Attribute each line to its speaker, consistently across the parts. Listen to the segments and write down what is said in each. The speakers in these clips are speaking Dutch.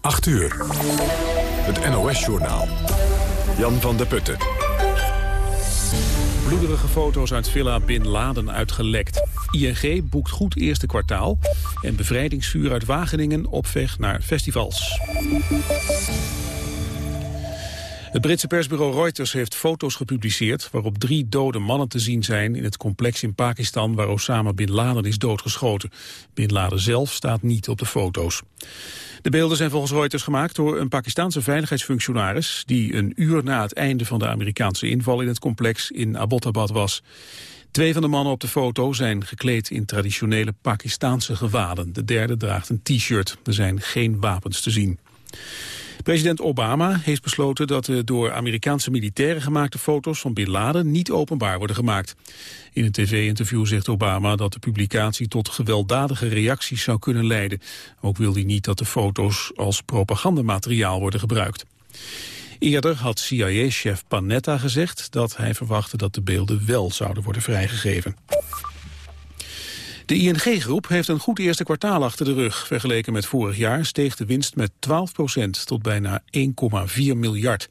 Speaker 1: 8 uur. Het NOS-journaal. Jan van der Putten.
Speaker 2: Bloederige foto's uit Villa Bin Laden uitgelekt. ING boekt goed eerste kwartaal. En bevrijdingsvuur uit Wageningen op weg naar festivals. Het Britse persbureau Reuters heeft foto's gepubliceerd... waarop drie dode mannen te zien zijn in het complex in Pakistan... waar Osama Bin Laden is doodgeschoten. Bin Laden zelf staat niet op de foto's. De beelden zijn volgens Reuters gemaakt door een Pakistanse veiligheidsfunctionaris... die een uur na het einde van de Amerikaanse inval in het complex in Abbottabad was. Twee van de mannen op de foto zijn gekleed in traditionele Pakistanse gewaden. De derde draagt een t-shirt. Er zijn geen wapens te zien. President Obama heeft besloten dat de door Amerikaanse militairen gemaakte foto's van Bin Laden niet openbaar worden gemaakt. In een tv-interview zegt Obama dat de publicatie tot gewelddadige reacties zou kunnen leiden. Ook wil hij niet dat de foto's als propagandamateriaal worden gebruikt. Eerder had CIA-chef Panetta gezegd dat hij verwachtte dat de beelden wel zouden worden vrijgegeven. De ING-groep heeft een goed eerste kwartaal achter de rug. Vergeleken met vorig jaar steeg de winst met 12 procent tot bijna 1,4 miljard.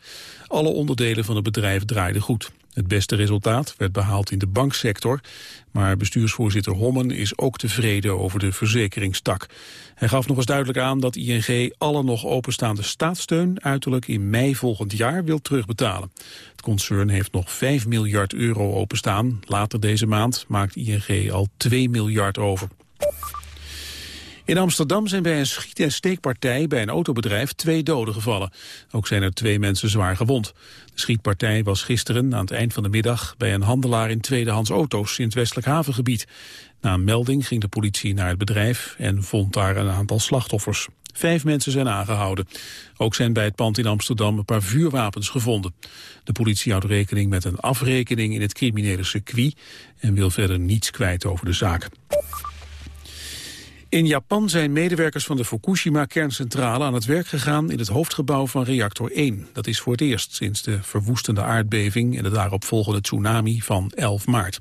Speaker 2: Alle onderdelen van het bedrijf draaiden goed. Het beste resultaat werd behaald in de banksector, maar bestuursvoorzitter Hommen is ook tevreden over de verzekeringstak. Hij gaf nog eens duidelijk aan dat ING alle nog openstaande staatssteun uiterlijk in mei volgend jaar wil terugbetalen. Het concern heeft nog 5 miljard euro openstaan. Later deze maand maakt ING al 2 miljard over. In Amsterdam zijn bij een schiet- en steekpartij bij een autobedrijf twee doden gevallen. Ook zijn er twee mensen zwaar gewond. De schietpartij was gisteren aan het eind van de middag bij een handelaar in tweedehands auto's in het westelijk havengebied. Na een melding ging de politie naar het bedrijf en vond daar een aantal slachtoffers. Vijf mensen zijn aangehouden. Ook zijn bij het pand in Amsterdam een paar vuurwapens gevonden. De politie houdt rekening met een afrekening in het criminele circuit en wil verder niets kwijt over de zaak. In Japan zijn medewerkers van de Fukushima-kerncentrale aan het werk gegaan in het hoofdgebouw van reactor 1. Dat is voor het eerst sinds de verwoestende aardbeving en de daaropvolgende tsunami van 11 maart.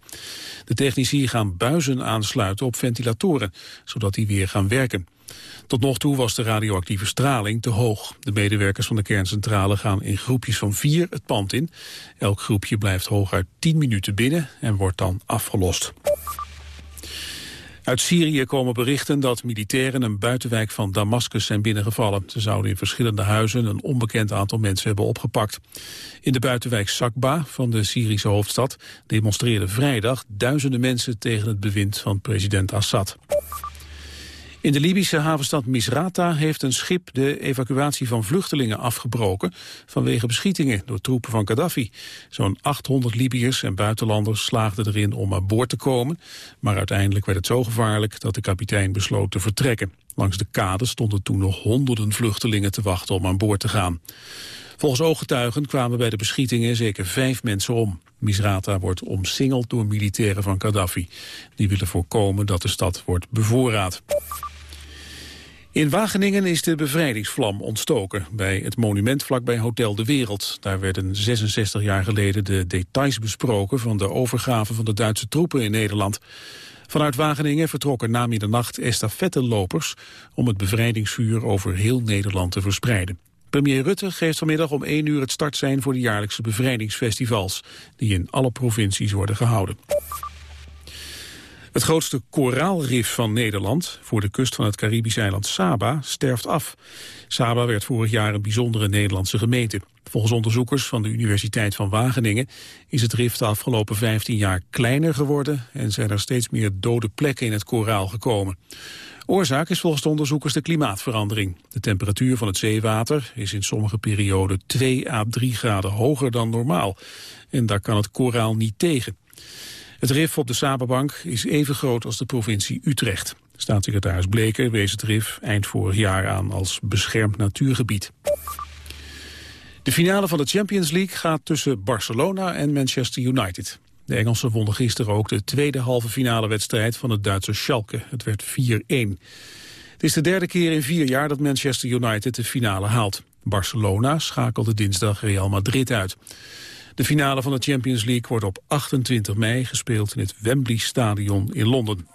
Speaker 2: De technici gaan buizen aansluiten op ventilatoren, zodat die weer gaan werken. Tot nog toe was de radioactieve straling te hoog. De medewerkers van de kerncentrale gaan in groepjes van vier het pand in. Elk groepje blijft hooguit 10 minuten binnen en wordt dan afgelost. Uit Syrië komen berichten dat militairen een buitenwijk van Damascus zijn binnengevallen. Ze zouden in verschillende huizen een onbekend aantal mensen hebben opgepakt. In de buitenwijk Sakba van de Syrische hoofdstad demonstreerden vrijdag duizenden mensen tegen het bewind van president Assad. In de Libische havenstad Misrata heeft een schip de evacuatie van vluchtelingen afgebroken vanwege beschietingen door troepen van Gaddafi. Zo'n 800 Libiërs en buitenlanders slaagden erin om aan boord te komen, maar uiteindelijk werd het zo gevaarlijk dat de kapitein besloot te vertrekken. Langs de kade stonden toen nog honderden vluchtelingen te wachten om aan boord te gaan. Volgens ooggetuigen kwamen bij de beschietingen zeker vijf mensen om. Misrata wordt omsingeld door militairen van Gaddafi. Die willen voorkomen dat de stad wordt bevoorraad. In Wageningen is de bevrijdingsvlam ontstoken bij het monument vlakbij Hotel de Wereld. Daar werden 66 jaar geleden de details besproken van de overgave van de Duitse troepen in Nederland. Vanuit Wageningen vertrokken na middernacht estafettelopers om het bevrijdingsvuur over heel Nederland te verspreiden. Premier Rutte geeft vanmiddag om 1 uur het startsein voor de jaarlijkse bevrijdingsfestivals, die in alle provincies worden gehouden. Het grootste koraalrif van Nederland, voor de kust van het Caribische eiland Saba, sterft af. Saba werd vorig jaar een bijzondere Nederlandse gemeente. Volgens onderzoekers van de Universiteit van Wageningen is het rif de afgelopen 15 jaar kleiner geworden en zijn er steeds meer dode plekken in het koraal gekomen. Oorzaak is volgens de onderzoekers de klimaatverandering. De temperatuur van het zeewater is in sommige perioden 2 à 3 graden hoger dan normaal. En daar kan het koraal niet tegen. Het rif op de Saberbank is even groot als de provincie Utrecht. Staatssecretaris Bleker wees het rif eind vorig jaar aan als beschermd natuurgebied. De finale van de Champions League gaat tussen Barcelona en Manchester United. De Engelsen wonnen gisteren ook de tweede halve finale wedstrijd van het Duitse Schalke. Het werd 4-1. Het is de derde keer in vier jaar dat Manchester United de finale haalt. Barcelona schakelde dinsdag Real Madrid uit. De finale van de Champions League wordt op 28 mei gespeeld in het Wembley Stadion in Londen.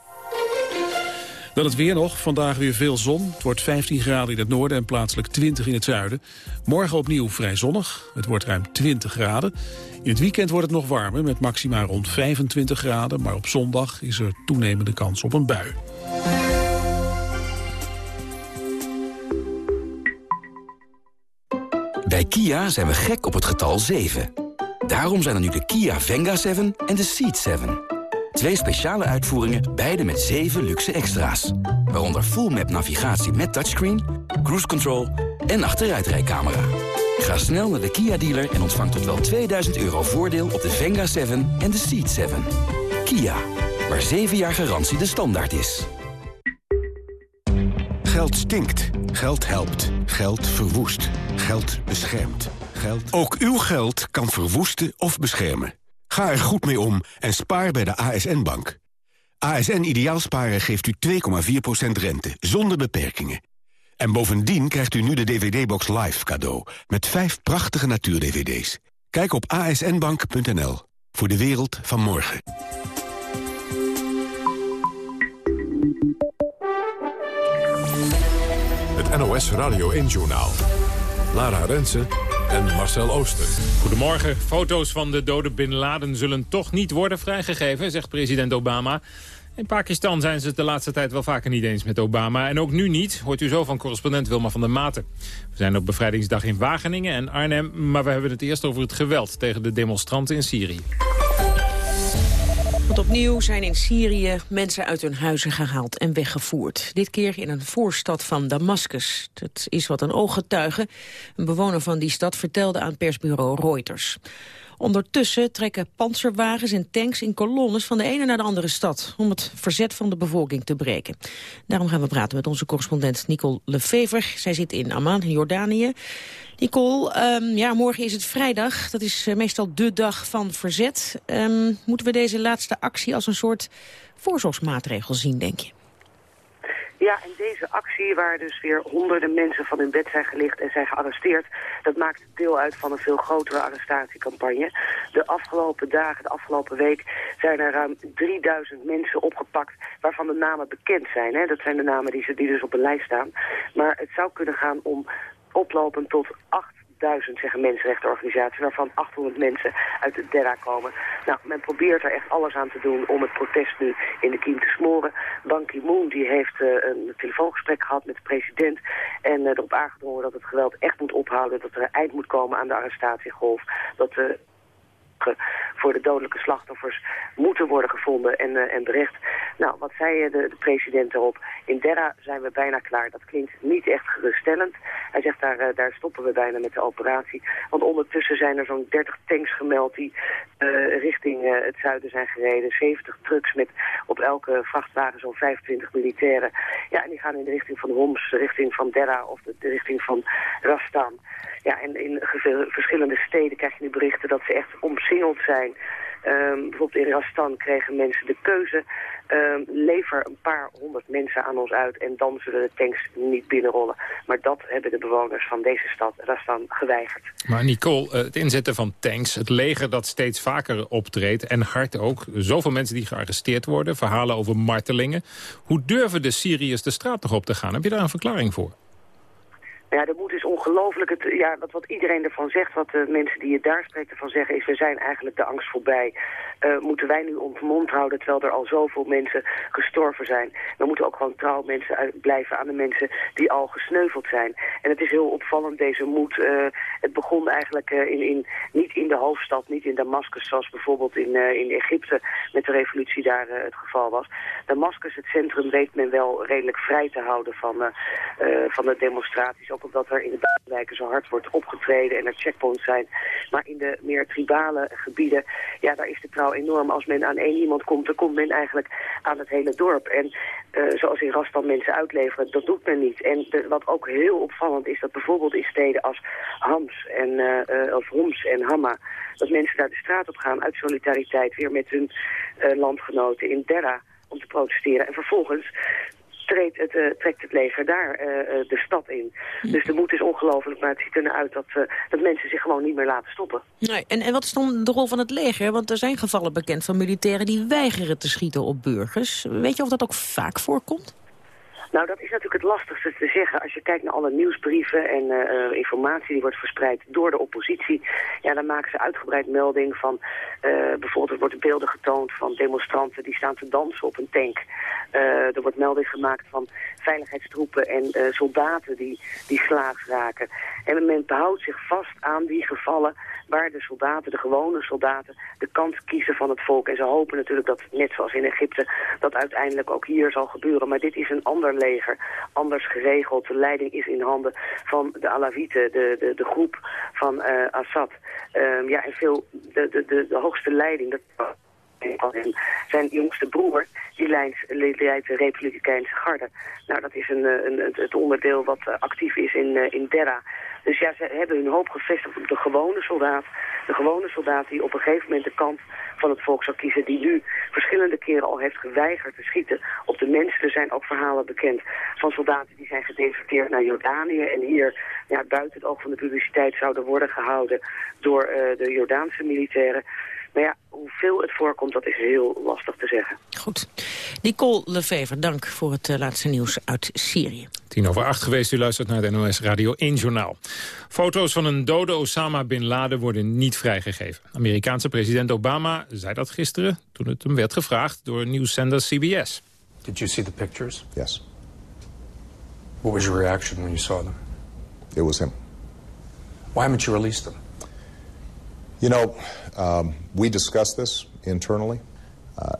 Speaker 2: Dan het weer nog. Vandaag weer veel zon. Het wordt 15 graden in het noorden en plaatselijk 20 in het zuiden. Morgen opnieuw vrij zonnig. Het wordt ruim 20 graden. In het weekend wordt het nog warmer met maxima rond 25 graden. Maar op zondag is er toenemende kans op een bui.
Speaker 3: Bij Kia zijn we gek op het getal 7. Daarom zijn er nu de Kia Venga 7 en de Seat 7. Twee speciale uitvoeringen, beide met 7 luxe extra's. Waaronder full map navigatie met touchscreen, cruise control en achteruitrijcamera. Ga snel naar de Kia dealer en ontvang tot wel 2000 euro voordeel op de Venga 7 en de Seat 7. Kia, waar 7 jaar garantie de standaard is.
Speaker 4: Geld stinkt. Geld helpt. Geld verwoest. Geld beschermt. Geld... Ook uw geld kan verwoesten of beschermen. Ga er goed mee om en spaar bij de ASN-bank. ASN Ideaalsparen geeft u 2,4% rente, zonder beperkingen. En bovendien krijgt u nu de DVD-box Live cadeau... met vijf prachtige natuur-DVD's. Kijk op asnbank.nl voor de wereld van morgen.
Speaker 1: Het NOS Radio 1-journaal. Lara Rensen en Marcel Ooster.
Speaker 5: Goedemorgen. Foto's van de dode Bin Laden zullen toch niet worden vrijgegeven, zegt president Obama. In Pakistan zijn ze het de laatste tijd wel vaker niet eens met Obama. En ook nu niet, hoort u zo van correspondent Wilma van der Maten. We zijn op bevrijdingsdag in Wageningen en Arnhem... maar we hebben het eerst over het geweld tegen de demonstranten in Syrië.
Speaker 6: Opnieuw zijn in Syrië mensen uit hun huizen gehaald en weggevoerd. Dit keer in een voorstad van Damascus. Dat is wat een ooggetuige, een bewoner van die stad, vertelde aan persbureau Reuters. Ondertussen trekken panzerwagens en tanks in kolonnes van de ene naar de andere stad... om het verzet van de bevolking te breken. Daarom gaan we praten met onze correspondent Nicole Lefever. Zij zit in Amman, Jordanië. Nicole, um, ja, morgen is het vrijdag. Dat is uh, meestal de dag van verzet. Um, moeten we deze laatste actie als een soort voorzorgsmaatregel zien, denk je?
Speaker 7: Ja, en deze actie waar dus weer honderden mensen van hun bed zijn gelicht en zijn gearresteerd, dat maakt deel uit van een veel grotere arrestatiecampagne. De afgelopen dagen, de afgelopen week, zijn er ruim 3000 mensen opgepakt waarvan de namen bekend zijn. Hè? Dat zijn de namen die, die dus op een lijst staan. Maar het zou kunnen gaan om oplopend tot 8 duizend zeggen mensenrechtenorganisaties, waarvan 800 mensen uit de Derra komen. Nou, men probeert er echt alles aan te doen om het protest nu in de kiem te smoren. Ban Ki-moon die heeft uh, een telefoongesprek gehad met de president en uh, erop aangedrongen dat het geweld echt moet ophouden, dat er een eind moet komen aan de arrestatiegolf, dat de voor de dodelijke slachtoffers moeten worden gevonden en, uh, en berecht. Nou, wat zei de, de, president erop? In Derra zijn we bijna klaar. Dat klinkt niet echt geruststellend. Hij zegt, daar, uh, daar stoppen we bijna met de operatie. Want ondertussen zijn er zo'n 30 tanks gemeld die richting het zuiden zijn gereden. 70 trucks met op elke vrachtwagen zo'n 25 militairen. Ja, en die gaan in de richting van Homs, de richting van Derra of de, richting van Rastan. Ja, en in verschillende steden krijg je nu berichten dat ze echt zijn. Um, bijvoorbeeld in Rastan kregen mensen de keuze... Um, lever een paar honderd mensen aan ons uit en dan zullen de tanks niet binnenrollen. Maar dat hebben de bewoners van deze stad Rastan geweigerd.
Speaker 5: Maar Nicole, eh, het inzetten van tanks, het leger dat steeds vaker optreedt... en hard ook, zoveel mensen die gearresteerd worden, verhalen over martelingen. Hoe durven de Syriërs de straat nog op te gaan? Heb je daar een verklaring voor?
Speaker 7: Ja, de moed is ongelooflijk. Het, ja, wat, iedereen ervan zegt, wat de mensen die het daar spreken ervan zeggen... is we zijn eigenlijk de angst voorbij. Uh, moeten wij nu ons mond houden terwijl er al zoveel mensen gestorven zijn. Dan moeten ook gewoon trouw mensen blijven aan de mensen die al gesneuveld zijn. En het is heel opvallend, deze moed. Uh, het begon eigenlijk uh, in, in, niet in de hoofdstad, niet in Damascus... zoals bijvoorbeeld in, in Egypte met de revolutie daar het geval was. Damascus, het centrum, weet men wel redelijk vrij te houden van, van de demonstraties... omdat er in de buitenwijken zo hard wordt opgetreden en er checkpoints zijn. Maar in de meer tribale gebieden, ja, daar is de trouw enorm. Als men aan één iemand komt, dan komt men eigenlijk aan het hele dorp. En uh, zoals in Rastan mensen uitleveren, dat doet men niet. En wat ook heel opvallend is, dat bijvoorbeeld in steden als Hams en, uh, of Homs en Hamma, dat mensen daar de straat op gaan uit solidariteit weer met hun landgenoten in Derra om te protesteren. En vervolgens treedt het, uh, trekt het leger daar uh, de stad in. Dus de moed is ongelooflijk, maar het ziet er uit dat, dat mensen zich gewoon niet meer laten stoppen.
Speaker 6: Nee, en, en wat is dan de rol van het leger? Want er zijn gevallen bekend van militairen die weigeren te schieten op burgers. Weet je of dat ook vaak voorkomt?
Speaker 7: Nou, dat is natuurlijk het lastigste te zeggen. Als je kijkt naar alle nieuwsbrieven en uh, informatie die wordt verspreid door de oppositie... ja, dan maken ze uitgebreid melding van... Uh, bijvoorbeeld er worden beelden getoond van demonstranten die staan te dansen op een tank. er wordt melding gemaakt van veiligheidstroepen en soldaten die, die slaags raken. En men behoudt zich vast aan die gevallen waar de soldaten, de gewone soldaten, de kant kiezen van het volk. En ze hopen natuurlijk dat, net zoals in Egypte, dat uiteindelijk ook hier zal gebeuren. Maar dit is een ander leger, anders geregeld. De leiding is in handen van de Alawieten, de, de, de groep van uh, Assad. Um, ja, en veel, de, de, de, de hoogste leiding, dat zijn jongste broer, die leidt, leidt de Republikeinse Garde. Nou, dat is een, een, het onderdeel wat eh, actief is in, in Derra. Dus ja, ze hebben hun hoop gevestigd op de gewone soldaat. De gewone soldaat die op een gegeven moment de kant van het volk zal kiezen... die nu verschillende keren al heeft geweigerd te schieten op de mensen. Er zijn ook verhalen bekend van soldaten die zijn gedeserteerd naar Jordanië... en hier ja, buiten het oog van de publiciteit zouden worden gehouden door uh, de Jordaanse militairen. Maar ja, hoeveel het voorkomt, dat is heel lastig te zeggen.
Speaker 6: Goed. Nicole Lefever, dank voor het uh, laatste nieuws uit Syrië.
Speaker 5: Tien over acht geweest, u luistert naar het NOS Radio 1 Journaal. Foto's van een dode Osama Bin Laden worden niet vrijgegeven. Amerikaanse president Obama zei dat gisteren toen het hem werd gevraagd door nieuwszender CBS.
Speaker 8: Did you see the pictures? Yes. What was your reaction when you saw them?
Speaker 9: It was him.
Speaker 8: Why haven't you released them?
Speaker 9: You know, um, we discussed this internally. Uh,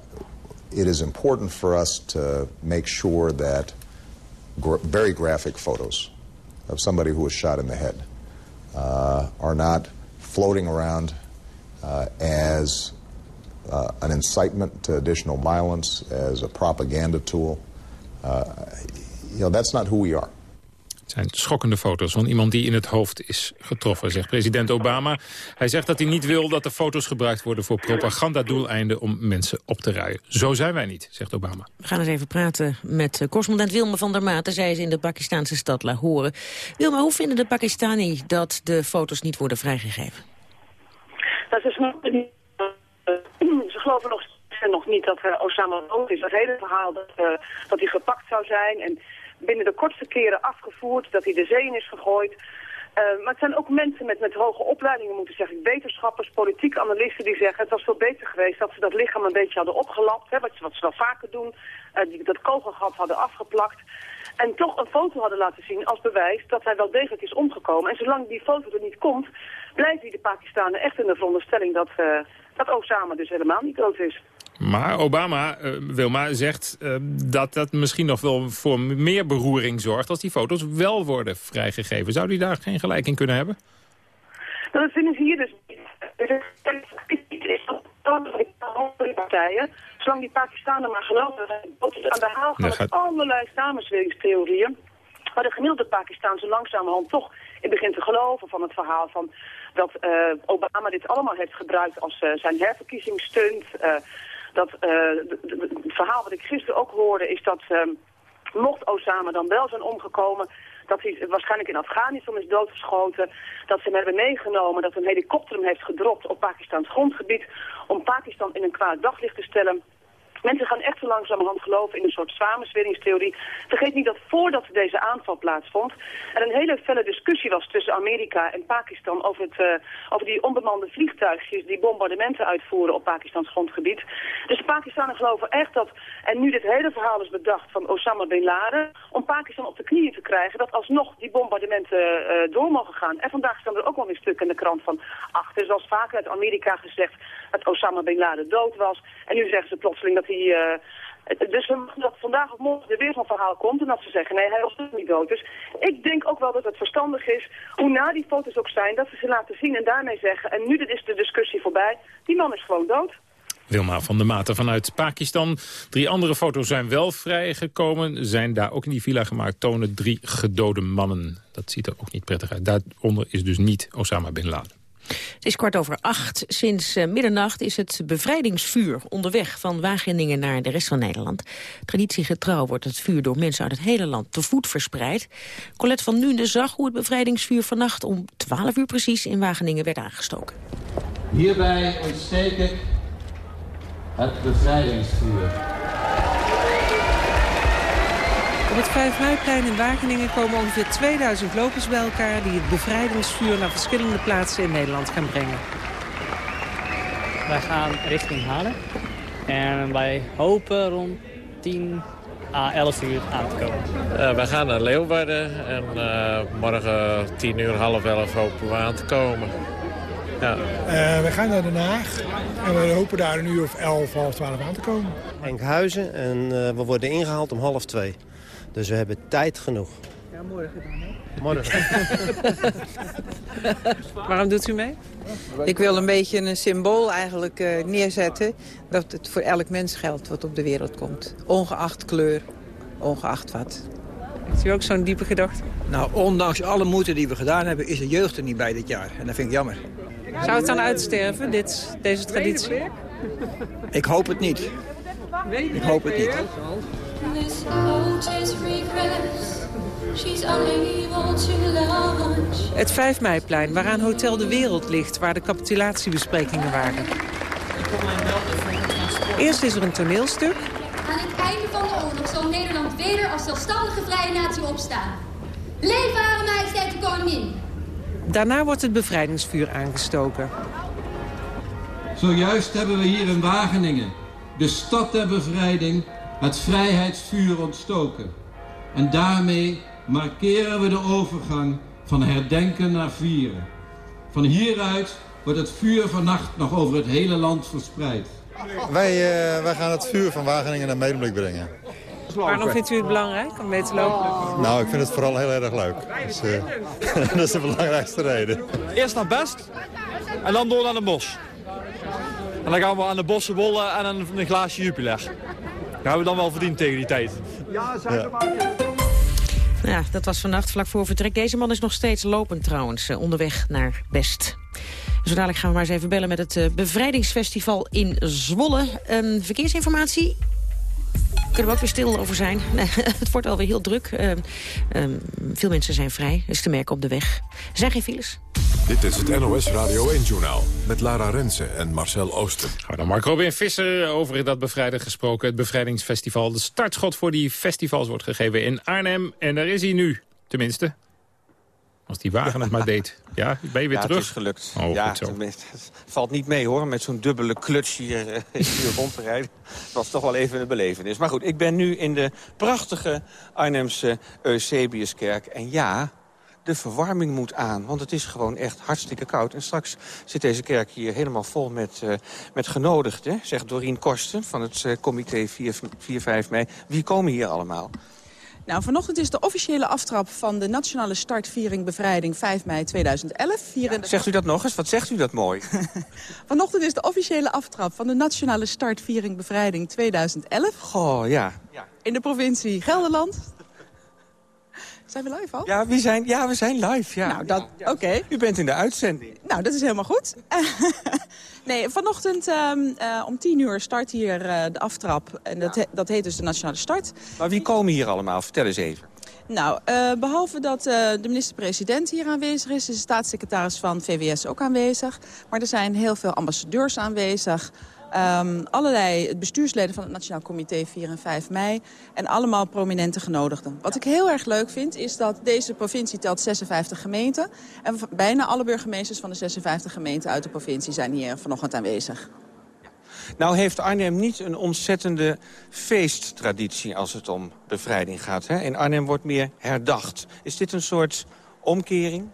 Speaker 9: it is important for us to make sure that gra very graphic photos of somebody who was shot in the head uh, are not floating around uh, as uh, an incitement to additional violence, as a propaganda tool. Uh, you know, that's not who we are.
Speaker 5: Zijn schokkende foto's van iemand die in het hoofd is getroffen, zegt president Obama. Hij zegt dat hij niet wil dat de foto's gebruikt worden voor propagandadoeleinden om mensen op te ruien. Zo zijn wij niet, zegt Obama.
Speaker 6: We gaan eens even praten met eh, correspondent Wilma van der Maten. Zij is in de Pakistanse stad Lahore. Wilma, hoe vinden de Pakistani dat de foto's niet worden vrijgegeven?
Speaker 10: Dat is. Ze geloven nog nog niet dat uh, Osama dood is. Dat hele verhaal dat, uh, dat hij gepakt zou zijn en binnen de kortste keren afgevoerd, dat hij de zee in is gegooid. Uh, maar het zijn ook mensen met, met hoge opleidingen, moet ik zeggen. Wetenschappers, politieke analisten die zeggen... het was veel beter geweest dat ze dat lichaam een beetje hadden opgelapt. Hè, wat, wat ze wel vaker doen. Uh, die dat kogelgat hadden afgeplakt. En toch een foto hadden laten zien als bewijs dat hij wel degelijk is omgekomen. En zolang die foto er niet komt, blijven die de Pakistanen echt in de veronderstelling dat, uh, dat Osama dus helemaal niet dood is.
Speaker 5: Maar Obama, uh, Wilma, zegt uh, dat dat misschien nog wel voor meer beroering zorgt... als die foto's wel worden vrijgegeven. Zou hij daar geen gelijk in kunnen hebben?
Speaker 10: Dat vinden ze hier dus niet. partijen, zolang die Pakistanen maar geloven, aan de haal gaan gaat... allerlei samenzweringstheorieën, waar de gemiddelde Pakistan zo langzamerhand toch in begint te geloven van het verhaal van dat uh, Obama dit allemaal heeft gebruikt als uh, zijn herverkiezingsstunt, uh, dat uh, het verhaal wat ik gisteren ook hoorde is dat um, mocht Osama dan wel zijn omgekomen, dat hij waarschijnlijk in Afghanistan is doodgeschoten, dat ze hem hebben meegenomen, dat een helikopter hem heeft gedropt op Pakistans grondgebied om Pakistan in een kwaad daglicht te stellen Mensen gaan echt zo langzamerhand geloven in een soort samensweringstheorie. Vergeet niet dat voordat deze aanval plaatsvond... er een hele felle discussie was tussen Amerika en Pakistan... over, het, uh, over die onbemande vliegtuigjes die bombardementen uitvoeren op Pakistans grondgebied. Dus de Pakistanen geloven echt dat... en nu dit hele verhaal is bedacht van Osama Bin Laden... om Pakistan op de knieën te krijgen... dat alsnog die bombardementen uh, door mogen gaan. En vandaag staan er ook wel weer stukken in de krant van... ach, er is vaker uit Amerika gezegd dat Osama Bin Laden dood was. En nu zeggen ze plotseling dat hij. Uh, dus dat vandaag of morgen er weer zo'n verhaal komt en dat ze zeggen, nee, hij was niet dood. Dus ik denk ook wel dat het verstandig is, hoe na die foto's ook zijn, dat ze ze laten zien en daarmee zeggen, en nu is de discussie voorbij, die man is gewoon dood.
Speaker 5: Wilma van der Maten vanuit Pakistan. Drie andere foto's zijn wel vrijgekomen. Zijn daar ook in die villa gemaakt. Tonen drie gedode mannen. Dat ziet er ook niet prettig uit. Daaronder is dus niet Osama Bin Laden.
Speaker 6: Het is kwart over acht. Sinds uh, middernacht is het bevrijdingsvuur onderweg van Wageningen naar de rest van Nederland. Traditiegetrouw wordt het vuur door mensen uit het hele land te voet verspreid. Colette van Nuende zag hoe het bevrijdingsvuur vannacht om 12 uur precies in Wageningen werd aangestoken.
Speaker 11: Hierbij ontsteek ik het bevrijdingsvuur.
Speaker 12: Op het 5 Meiplein in Wageningen komen ongeveer 2000 lopers bij elkaar... die het bevrijdingsvuur naar verschillende plaatsen in Nederland gaan brengen.
Speaker 13: Wij gaan richting Haarlem. En wij hopen rond 10 à 11 uur aan te komen.
Speaker 14: Uh, wij gaan naar Leeuwarden en uh, morgen 10 uur, half 11 hopen we aan te komen.
Speaker 15: Ja. Uh, we gaan naar Den Haag en we hopen daar een uur of 11, half 12 aan te komen.
Speaker 16: Enkhuizen en we worden ingehaald om half 2. Dus we hebben tijd genoeg.
Speaker 12: Ja, morgen dan, hè?
Speaker 16: Morgen.
Speaker 12: Waarom doet u mee?
Speaker 17: Ik wil een beetje een symbool eigenlijk uh, neerzetten... dat het voor elk mens geldt wat op de wereld komt. Ongeacht kleur, ongeacht wat.
Speaker 12: Heeft u ook zo'n diepe gedachte?
Speaker 18: Nou, ondanks alle moeite die we gedaan hebben... is de jeugd er niet bij dit jaar. En dat vind ik jammer.
Speaker 12: Zou het dan uitsterven, dit, deze traditie?
Speaker 18: Ik hoop het niet. Ik hoop het niet.
Speaker 12: Het 5 meiplein, waaraan Hotel de Wereld ligt... waar de capitulatiebesprekingen waren. Eerst is er een toneelstuk.
Speaker 19: Aan het einde van de oorlog zal Nederland weder als zelfstandige vrije natie opstaan. Leven Hare Majesteit de Koningin!
Speaker 12: Daarna wordt het bevrijdingsvuur aangestoken.
Speaker 11: Zojuist hebben we hier in Wageningen de stad der bevrijding het vrijheidsvuur ontstoken. En daarmee markeren we de overgang van herdenken naar vieren. Van hieruit wordt het vuur vannacht nog over het hele land verspreid.
Speaker 20: Wij, uh, wij gaan het vuur van Wageningen naar Medemblik brengen.
Speaker 12: Waarom vindt u het belangrijk om mee te lopen?
Speaker 20: Nou, ik vind het vooral heel erg leuk. Dus, uh, dat is de belangrijkste reden.
Speaker 21: Eerst naar Best en dan door naar de bos. En dan gaan we aan de bossen bollen en een, een glaasje Jupiler. Dat hebben we dan wel verdiend tegen die tijd. Ja,
Speaker 6: zijn maar. Ja, dat was vannacht vlak voor vertrek. Deze man is nog steeds lopend trouwens, eh, onderweg naar Best. Zo dadelijk gaan we maar eens even bellen met het uh, Bevrijdingsfestival in Zwolle. Um, verkeersinformatie? Kunnen we ook weer stil over zijn. het wordt alweer heel druk. Uh, uh, veel mensen zijn vrij, is te merken op de weg. Er zijn geen files.
Speaker 1: Dit is het NOS Radio 1-journaal met Lara Rensen en Marcel Ooster.
Speaker 5: Gaan dan Mark Robin Visser over dat bevrijden gesproken. Het bevrijdingsfestival. De startschot voor die festivals wordt gegeven in Arnhem. En daar is hij nu, tenminste. Als die wagen het maar deed. Ja, ben je weer
Speaker 22: ja,
Speaker 5: terug?
Speaker 22: het is gelukt.
Speaker 5: Oh,
Speaker 22: ja,
Speaker 5: zo.
Speaker 22: Het valt niet mee hoor, met zo'n dubbele clutch hier, uh, hier rond te rijden. Het was toch wel even een belevenis. Maar goed, ik ben nu in de prachtige Arnhemse Eusebiuskerk. En ja, de verwarming moet aan. Want het is gewoon echt hartstikke koud. En straks zit deze kerk hier helemaal vol met, uh, met genodigden. Zegt Dorien Korsten van het uh, comité 4-5 mei. Wie komen hier allemaal?
Speaker 23: Nou, vanochtend is de officiële aftrap van de Nationale Startviering Bevrijding 5 mei 2011. Hier
Speaker 22: ja, Zegt u dat nog eens? Wat zegt u dat mooi?
Speaker 23: vanochtend is de officiële aftrap van de Nationale Startviering Bevrijding 2011.
Speaker 22: Goh, ja. ja.
Speaker 23: In de provincie Gelderland. Zijn we live al?
Speaker 22: Ja, we zijn, ja, we zijn live. Ja.
Speaker 23: Nou, dat, ja, oké.
Speaker 22: U bent in de uitzending.
Speaker 23: Nou, dat is helemaal goed. nee, vanochtend um, uh, om tien uur start hier uh, de aftrap. En dat, he dat heet dus de Nationale Start.
Speaker 22: Maar wie komen hier allemaal? Vertel eens even.
Speaker 23: Nou, uh, behalve dat de minister-president hier aanwezig is... is de staatssecretaris van VWS ook aanwezig. Maar er zijn heel veel ambassadeurs aanwezig... Um, allerlei bestuursleden van het Nationaal Comité 4 en 5 mei... en allemaal prominente genodigden. Wat ik heel erg leuk vind, is dat deze provincie telt 56 gemeenten... en bijna alle burgemeesters van de 56 gemeenten uit de provincie zijn hier vanochtend aanwezig.
Speaker 22: Nou heeft Arnhem niet een ontzettende feesttraditie als het om bevrijding gaat. Hè? In Arnhem wordt meer herdacht. Is dit een soort omkering?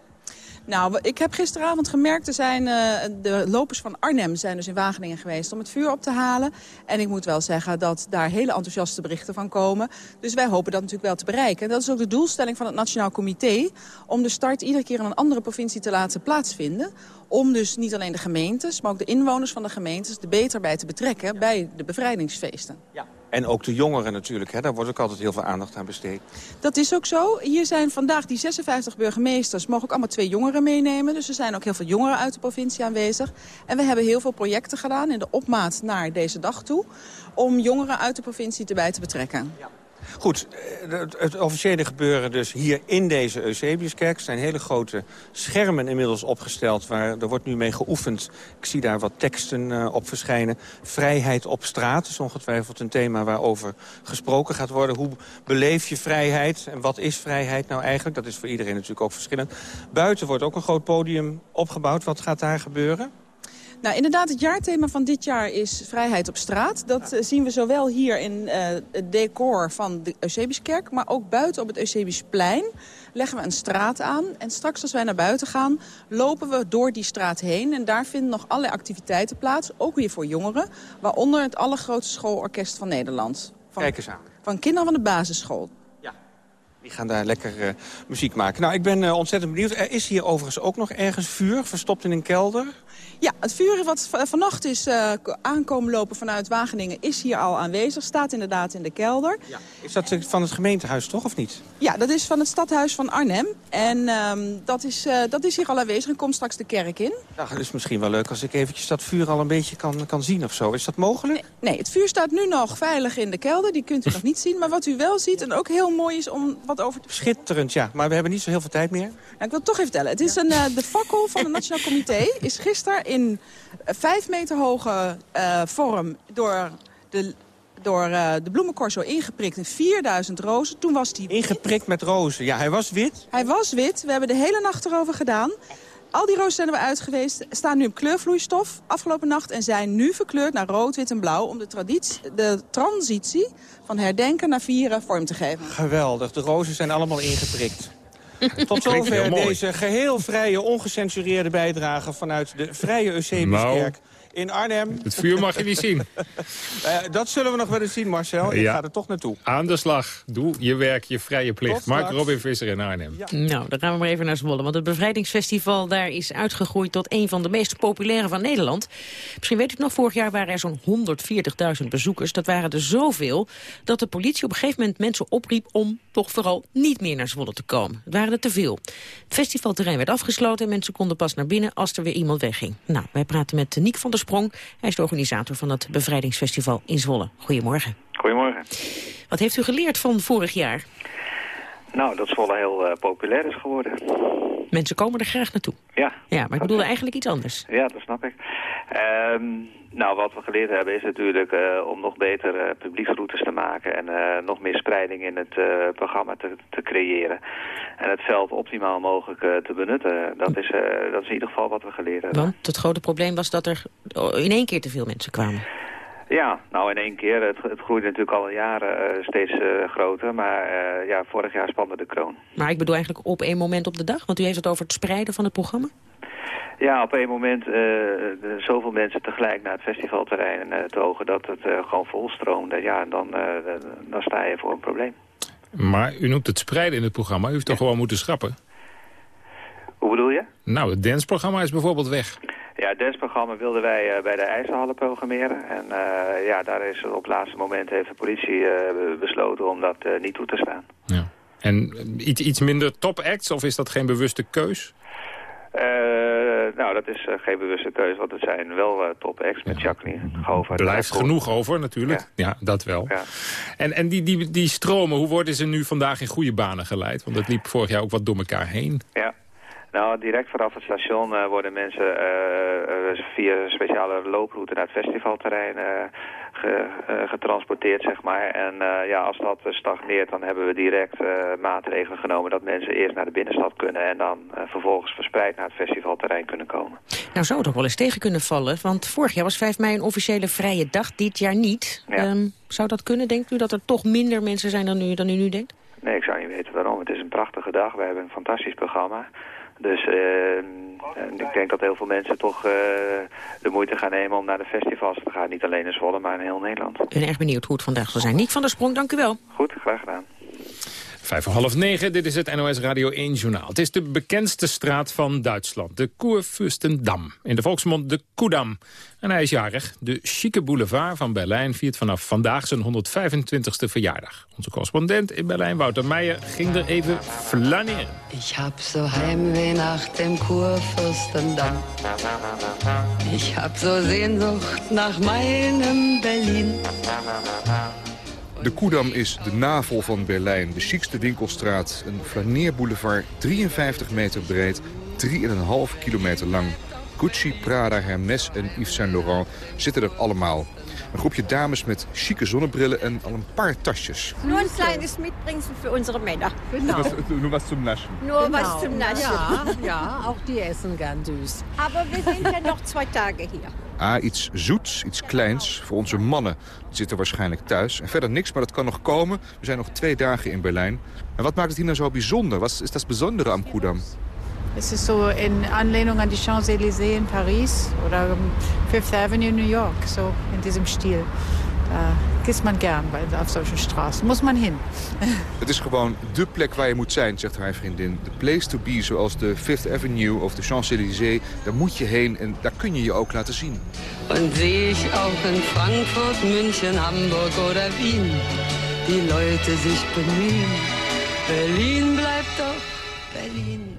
Speaker 23: Nou, ik heb gisteravond gemerkt, er zijn, uh, de lopers van Arnhem zijn dus in Wageningen geweest om het vuur op te halen. En ik moet wel zeggen dat daar hele enthousiaste berichten van komen. Dus wij hopen dat natuurlijk wel te bereiken. En dat is ook de doelstelling van het Nationaal Comité, om de start iedere keer in een andere provincie te laten plaatsvinden. Om dus niet alleen de gemeentes, maar ook de inwoners van de gemeentes er beter bij te betrekken bij de bevrijdingsfeesten.
Speaker 22: Ja. En ook de jongeren natuurlijk, hè? daar wordt ook altijd heel veel aandacht aan besteed.
Speaker 23: Dat is ook zo. Hier zijn vandaag die 56 burgemeesters, mogen ook allemaal twee jongeren meenemen. Dus er zijn ook heel veel jongeren uit de provincie aanwezig. En we hebben heel veel projecten gedaan in de opmaat naar deze dag toe... om jongeren uit de provincie erbij te betrekken. Ja.
Speaker 22: Goed, eh, het, officiële gebeuren dus hier in deze Eusebiuskerk. Er zijn hele grote schermen inmiddels opgesteld. Waar, er wordt nu mee geoefend. Ik zie daar wat teksten uh, op verschijnen. Vrijheid op straat is ongetwijfeld een thema waarover gesproken gaat worden. Hoe beleef je vrijheid en wat is vrijheid nou eigenlijk? Dat is voor iedereen natuurlijk ook verschillend. Buiten wordt ook een groot podium opgebouwd. Wat gaat daar gebeuren?
Speaker 23: Nou, inderdaad, het jaarthema van dit jaar is vrijheid op straat. Dat eh, zien we zowel hier in uh, het decor van de Eusebiuskerk... maar ook buiten op het Eusebiusplein leggen we een straat aan. En straks als wij naar buiten gaan, lopen we door die straat heen. En daar vinden nog allerlei activiteiten plaats, ook weer voor jongeren. Waaronder het allergrootste schoolorkest van Nederland.
Speaker 22: Van, Kijk eens aan.
Speaker 23: Van kinderen van de basisschool.
Speaker 22: Ja, die gaan daar lekker uh, muziek maken. Nou, ik ben uh, ontzettend benieuwd. Er is hier overigens ook nog ergens vuur, verstopt in een kelder.
Speaker 23: Ja, het vuur wat vannacht is uh, aankomen lopen vanuit Wageningen is hier al aanwezig. Staat inderdaad in de kelder. Ja.
Speaker 22: Is dat van het gemeentehuis toch, of niet?
Speaker 23: Ja, dat is van het stadhuis van Arnhem. En um, dat, is, dat is hier al aanwezig en komt straks de kerk in.
Speaker 22: Nou, het is misschien wel leuk als ik eventjes dat vuur al een beetje kan, kan zien of zo. Is dat mogelijk?
Speaker 23: Nee, nee, het vuur staat nu nog veilig in de kelder. Die kunt u nog niet zien. Maar wat u wel ziet en ook heel mooi is om wat over te...
Speaker 22: Schitterend, ja. Maar we hebben niet zo heel veel tijd meer. Nou,
Speaker 23: ik wil het toch even vertellen. Het is een, uh, de fakkel van het Nationaal Comité is gisteren in vijf meter hoge uh, vorm door de door uh, de bloemencorso ingeprikt in 4000 rozen. Toen was hij
Speaker 22: Ingeprikt met rozen, ja. Hij was wit?
Speaker 23: Hij was wit. We hebben de hele nacht erover gedaan. Al die rozen zijn er uit geweest, staan nu op kleurvloeistof afgelopen nacht... en zijn nu verkleurd naar rood, wit en blauw... om de, traditie, de transitie van herdenken naar vieren vorm te geven.
Speaker 22: Geweldig, de rozen zijn allemaal ingeprikt. Tot zover deze geheel vrije, ongecensureerde bijdrage... vanuit de Vrije Eusebiuskerk. In Arnhem.
Speaker 5: Het vuur mag je niet zien.
Speaker 22: uh, dat zullen we nog wel eens zien, Marcel. Ik ga er toch naartoe.
Speaker 5: Aan de slag. Doe je werk, je vrije plicht. Mark Robin Visser in Arnhem.
Speaker 6: Ja. Nou, dan gaan we maar even naar Zwolle. Want het bevrijdingsfestival daar is uitgegroeid tot een van de meest populaire van Nederland. Misschien weet u het nog, vorig jaar waren er zo'n 140.000 bezoekers. Dat waren er zoveel dat de politie op een gegeven moment mensen opriep om toch vooral niet meer naar Zwolle te komen. Het waren er te veel. Het festivalterrein werd afgesloten en mensen konden pas naar binnen als er weer iemand wegging. Nou, wij praten met Niek van der Sprong. Hij is de organisator van het Bevrijdingsfestival in Zwolle. Goedemorgen.
Speaker 24: Goedemorgen.
Speaker 6: Wat heeft u geleerd van vorig jaar?
Speaker 24: Nou, dat Zwolle heel uh, populair is geworden.
Speaker 6: Mensen komen er graag naartoe.
Speaker 24: Ja.
Speaker 6: Ja, maar ik bedoelde eigenlijk iets anders.
Speaker 24: Ja, dat snap ik. Um, nou, wat we geleerd hebben is natuurlijk uh, om nog beter uh, publieksroutes te maken en uh, nog meer spreiding in het programma te, te, creëren. En het veld optimaal mogelijk te benutten. Dat is, dat is in ieder geval wat we geleerd hebben.
Speaker 6: Want het grote probleem was dat er in één keer te veel mensen kwamen.
Speaker 24: Ja, nou in één keer. Het, het groeit natuurlijk al jaren steeds groter. Maar ja, vorig jaar spande de kroon.
Speaker 6: Maar ik bedoel eigenlijk op één moment op de dag? Want u heeft het over het spreiden van het programma?
Speaker 24: Ja, op een moment uh, zoveel mensen tegelijk naar het festivalterrein uh, togen dat het uh, gewoon volstroomde. Ja, en dan, dan sta je voor een probleem.
Speaker 5: Maar u noemt het spreiden in het programma. U heeft toch gewoon moeten schrappen?
Speaker 24: Hoe bedoel je?
Speaker 5: Nou, het dansprogramma is bijvoorbeeld weg.
Speaker 24: Ja, het dansprogramma wilden wij bij de IJzerhallen programmeren. En ja, daar is op het laatste moment heeft de politie besloten om dat niet toe te staan.
Speaker 5: Ja. En iets, iets minder top acts of is dat geen bewuste keus?
Speaker 24: Nou, dat is geen bewuste keuze, want het zijn wel uh, top acts met Jacqueline Gover.
Speaker 5: Er blijft genoeg over natuurlijk, ja, ja dat wel. Ja. En, en die, die, die stromen, hoe worden ze nu vandaag in goede banen geleid? Want het liep vorig jaar ook wat door elkaar heen.
Speaker 24: Ja, nou, direct vanaf het station uh, worden mensen uh, via een speciale looproute naar het festivalterrein ge, getransporteerd, zeg maar. En ja, als dat stagneert, dan hebben we direct maatregelen genomen dat mensen eerst naar de binnenstad kunnen en dan vervolgens verspreid naar het festivalterrein kunnen komen.
Speaker 6: Nou, zou toch wel eens tegen kunnen vallen, want vorig jaar was 5 mei een officiële vrije dag, dit jaar niet. Ja. Um, zou dat kunnen, denkt u, dat er toch minder mensen zijn dan u, dan u nu denkt?
Speaker 24: Nee, ik zou niet weten waarom. Het is een prachtige dag, we hebben een fantastisch programma. Dus uh, ik denk dat heel veel mensen toch uh, de moeite gaan nemen om naar de festivals te gaan. Niet alleen in Zwolle, maar in heel Nederland.
Speaker 6: Ik ben erg benieuwd hoe het vandaag zal zijn. Niek van der Sprong, dank u wel.
Speaker 24: Goed, graag gedaan.
Speaker 5: Vijf voor half negen, dit is het NOS Radio 1 Journaal. Het is de bekendste straat van Duitsland, de Kurfürstendam. In de volksmond de Koedam. En hij is jarig. De chique boulevard van Berlijn viert vanaf vandaag zijn 125ste verjaardag. Onze correspondent in Berlijn, Wouter Meijer, ging er even flaneren.
Speaker 25: Ik heb zo heimwee nach dem Kurfürstendam. Ik heb zo Sehnsucht nach meinem Berlin.
Speaker 26: De Koedam is de navel van Berlijn, de chicste winkelstraat. Een flaneerboulevard, 53 meter breed, 3,5 kilometer lang. Gucci, Prada, Hermes en Yves Saint Laurent zitten er allemaal. Een groepje dames met chique zonnebrillen en al een paar tasjes.
Speaker 27: Nur een kleines Mitbringsel für unsere Männer.
Speaker 26: Genau. Was, nur was zum Naschen.
Speaker 27: Nur genau. was zum Naschen.
Speaker 28: Ja, ja, auch die essen gern süß.
Speaker 27: Aber wir sind ja noch zwei Tage hier.
Speaker 26: Ah, iets zoets, iets kleins voor onze mannen. Die zitten waarschijnlijk thuis. En verder niks, maar dat kan nog komen. We zijn nog twee dagen in Berlijn. En wat maakt het hier nou zo bijzonder? Wat is dat bijzondere am Kudamm?
Speaker 28: Es ist so in Anlehnung an die Champs-Élysées in Paris oder Fifth Avenue in New York, so in diesem Stil. Da kiest man gern auf solchen Straßen. Muss man hin.
Speaker 26: Het is gewoon dé plek waar je moet zijn, zegt haar vriendin. The place to be, zoals de Fifth Avenue of de Champs-Élysées. Daar moet je heen en daar kun je je ook laten zien.
Speaker 25: Und sehe ich auch in Frankfurt, München, Hamburg oder Wien, die Leute sich bemühen. Berlin bleibt doch Berlin.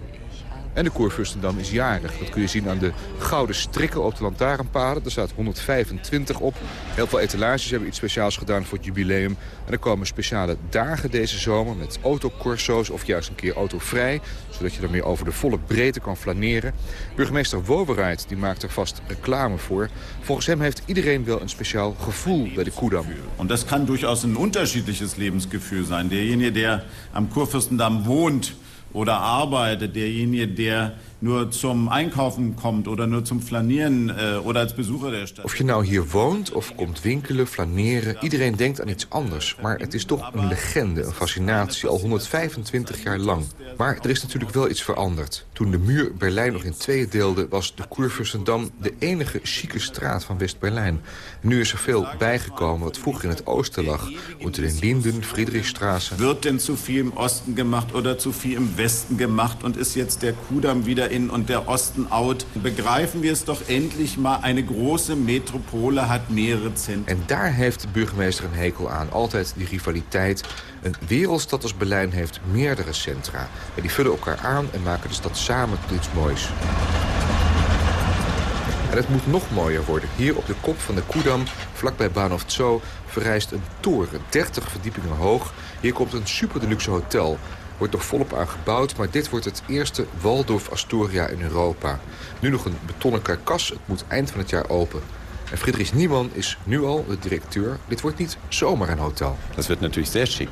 Speaker 26: En de Koerfürstendam is jarig. Dat kun je zien aan de gouden strikken op de lantaarnpaden. Er staat 125 op. Heel veel etalages hebben iets speciaals gedaan voor het jubileum. En er komen speciale dagen deze zomer met autocorso's of juist een keer autovrij. Zodat je meer over de volle breedte kan flaneren. Burgemeester Wovereit die maakt er vast reclame voor. Volgens hem heeft iedereen wel een speciaal gevoel bij de Koedam.
Speaker 29: En dat kan durchaus een unterschiedliches Lebensgefühl zijn. Derjenige der am Kurfürstendamm woont oder arbeitet, derjenige, der nur zum Einkaufen kommt oder nur zum Flanieren äh, oder als Besucher der Stadt.
Speaker 26: Of je nou hier woont of komt winkelen, flaneren, iedereen denkt aan iets anders. Maar het is toch een legende, een fascinatie, al 125 jaar lang. Maar er is natuurlijk wel iets veranderd. Toen de muur Berlijn nog in tweeën deelde, was de Kurfürstendamm de enige chique straat van West-Berlijn. Nu is er veel bijgekomen wat vroeger in het oosten lag. Unter den Linden, Friedrichstraße.
Speaker 29: Wird denn zu viel im Osten gemacht oder zu viel im Westen gemacht und ist jetzt der Kudamm wieder in und der Osten out. Begreifen wir es doch endlich mal, eine große Metropole hat mehrere Zentren.
Speaker 26: En daar heeft de burgemeester een hekel aan. Altijd die rivaliteit. Een wereldstad als Berlijn heeft meerdere centra. En die vullen elkaar aan en maken de stad samen tot iets moois. En het moet nog mooier worden. Hier op de kop van de Koedam, vlakbij Bahnhof Zoo, verrijst een toren, 30 verdiepingen hoog. Hier komt een super deluxe hotel wordt nog volop aan gebouwd, maar dit wordt het eerste Waldorf Astoria in Europa. Nu nog een betonnen karkas, het moet eind van het jaar open. En Friedrich Niemann is nu al de directeur. Dit wordt niet zomaar een hotel.
Speaker 30: Dat wordt natuurlijk zeer chic.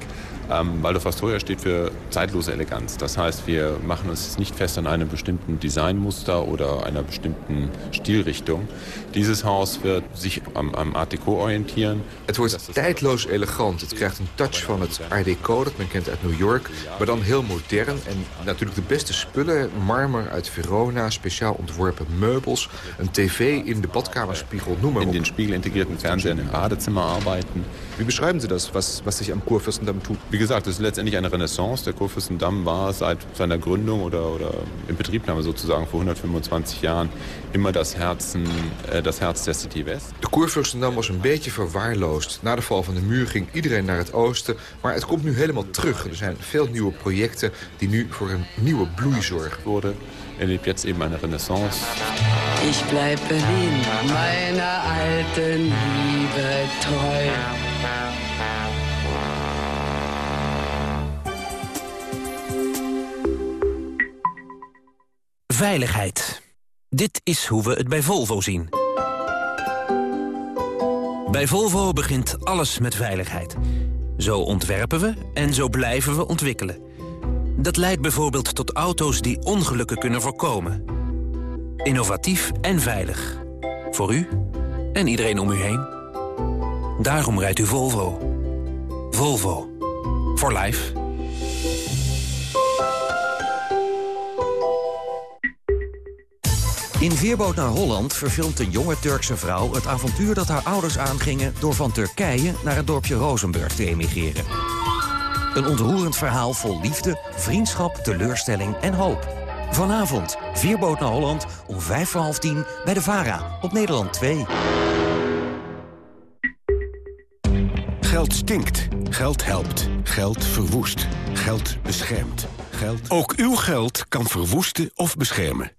Speaker 30: Ähm, Waldorf Astoria steht für zeitlose Eleganz. Das heißt, wir machen uns nicht fest an einem bestimmten Designmuster oder einer bestimmten Stilrichtung. Dieses Haus wird sich am, am Art Deco orientieren.
Speaker 26: Het wordt tijdloos elegant. Het krijgt een touch van het Art Deco dat men kent uit New York. Maar dan heel modern en natuurlijk de beste spullen. Marmer uit Verona, speciaal ontworpen meubels. Een tv in de badkamerspiegel, noem maar
Speaker 30: In
Speaker 26: op.
Speaker 30: den spiegelintegrierten Fernseher im Badezimmer arbeiten.
Speaker 26: Wie beschreiben Sie das, was, was sich am Kurfürstendamm tut?
Speaker 30: Wie gesagt, es ist letztendlich eine Renaissance. Der Kurfürstendamm war seit seiner Gründung oder, oder Inbetriebnahme sozusagen vor 125 Jahren immer das, Herzen, äh, das Herz der City West.
Speaker 26: De Kurfürstendamm was een beetje verwaarloosd. Na de val van de muur ging iedereen naar het oosten. Maar het komt nu helemaal terug. Er zijn veel nieuwe projecten die nu voor een nieuwe bloei zorgen.
Speaker 30: Wurde erlebt jetzt eben eine Renaissance.
Speaker 25: Ich bleib Berlin, meiner alten Liebe treu.
Speaker 31: Veiligheid. Dit is hoe we het bij Volvo zien. Bij Volvo begint alles met veiligheid. Zo ontwerpen we en zo blijven we ontwikkelen. Dat leidt bijvoorbeeld tot auto's die ongelukken kunnen voorkomen. Innovatief en veilig. Voor u en iedereen om u heen. Daarom rijdt u Volvo. Volvo. For life.
Speaker 32: In Veerboot naar Holland verfilmt een jonge Turkse vrouw... het avontuur dat haar ouders aangingen... door van Turkije naar het dorpje Rozenburg te emigreren. Een ontroerend verhaal vol liefde, vriendschap, teleurstelling en hoop. Vanavond, Veerboot naar Holland, om vijf voor half tien... bij de VARA, op Nederland 2.
Speaker 4: Geld stinkt. Geld helpt. Geld verwoest. Geld beschermt. Geld... Ook uw geld kan verwoesten of beschermen.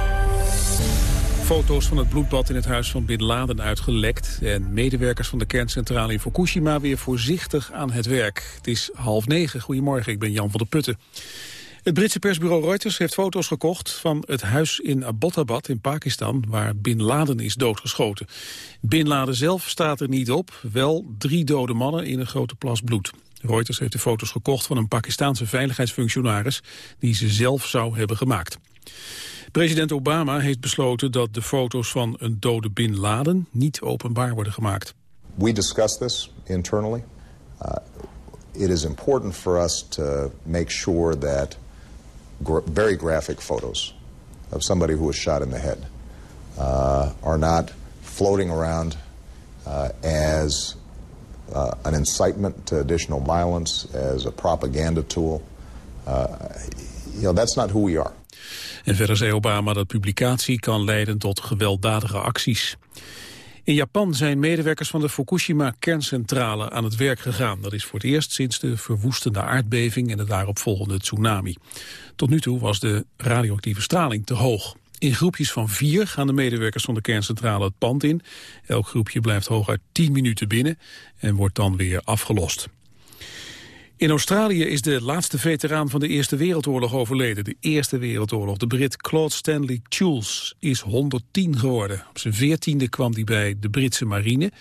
Speaker 2: Foto's van het bloedbad in het huis van Bin Laden uitgelekt... en medewerkers van de kerncentrale in Fukushima weer voorzichtig aan het werk. Het is half negen. Goedemorgen, ik ben Jan van der Putten. Het Britse persbureau Reuters heeft foto's gekocht van het huis in Abbottabad in Pakistan, waar Bin Laden is doodgeschoten. Bin Laden zelf staat er niet op, wel drie dode mannen in een grote plas bloed. Reuters heeft de foto's gekocht van een Pakistaanse veiligheidsfunctionaris die ze zelf zou hebben gemaakt. President Obama heeft besloten dat de foto's van een dode Bin Laden niet openbaar worden gemaakt.
Speaker 9: We discussed this internally. Uh, it is important for us to make sure that gra very graphic photos of somebody who was shot in the head uh, are not floating around uh, as uh, an incitement to additional violence, as a propaganda tool. Uh, you know, that's not who we are.
Speaker 2: En verder zei Obama dat publicatie kan leiden tot gewelddadige acties. In Japan zijn medewerkers van de Fukushima-kerncentrale aan het werk gegaan. Dat is voor het eerst sinds de verwoestende aardbeving en de daaropvolgende tsunami. Tot nu toe was de radioactieve straling te hoog. In groepjes van vier gaan de medewerkers van de kerncentrale het pand in. Elk groepje blijft hooguit 10 minuten binnen en wordt dan weer afgelost. In Australië is de laatste veteraan van de Eerste Wereldoorlog overleden. De Eerste Wereldoorlog. De Brit Claude Stanley Chules is 110 geworden. Op zijn veertiende kwam hij bij de Britse marine...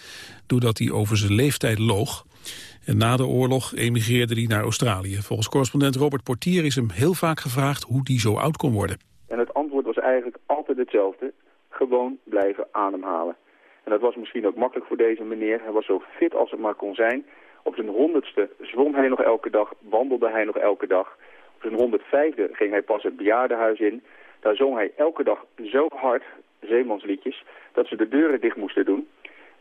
Speaker 2: doordat hij over zijn leeftijd loog. En na de oorlog emigreerde hij naar Australië. Volgens correspondent Robert Portier is hem heel vaak gevraagd... hoe hij zo oud kon worden.
Speaker 28: En het antwoord was eigenlijk altijd hetzelfde. Gewoon blijven ademhalen. En dat was misschien ook makkelijk voor deze meneer. Hij was zo fit als het maar kon zijn... Op zijn honderdste zwom hij nog elke dag, wandelde hij nog elke dag. Op zijn honderdvijfde ging hij pas het bejaardenhuis in. Daar zong hij elke dag zo hard, zeemansliedjes, dat ze de deuren dicht moesten doen.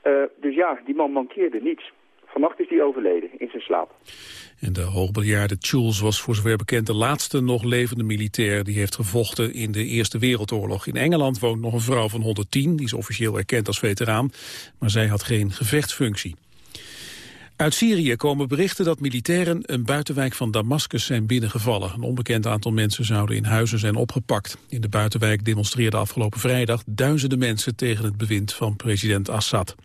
Speaker 28: Uh, dus ja, die man mankeerde niets. Vannacht is hij overleden in zijn slaap.
Speaker 2: En de hoogbejaarde Jules was voor zover bekend de laatste nog levende militair... die heeft gevochten in de Eerste Wereldoorlog. In Engeland woont nog een vrouw van 110, die is officieel erkend als veteraan... maar zij had geen gevechtsfunctie. Uit Syrië komen berichten dat militairen een buitenwijk van Damascus zijn binnengevallen. Een onbekend aantal mensen zouden in huizen zijn opgepakt. In de buitenwijk demonstreerden afgelopen vrijdag duizenden mensen tegen het bewind van president Assad.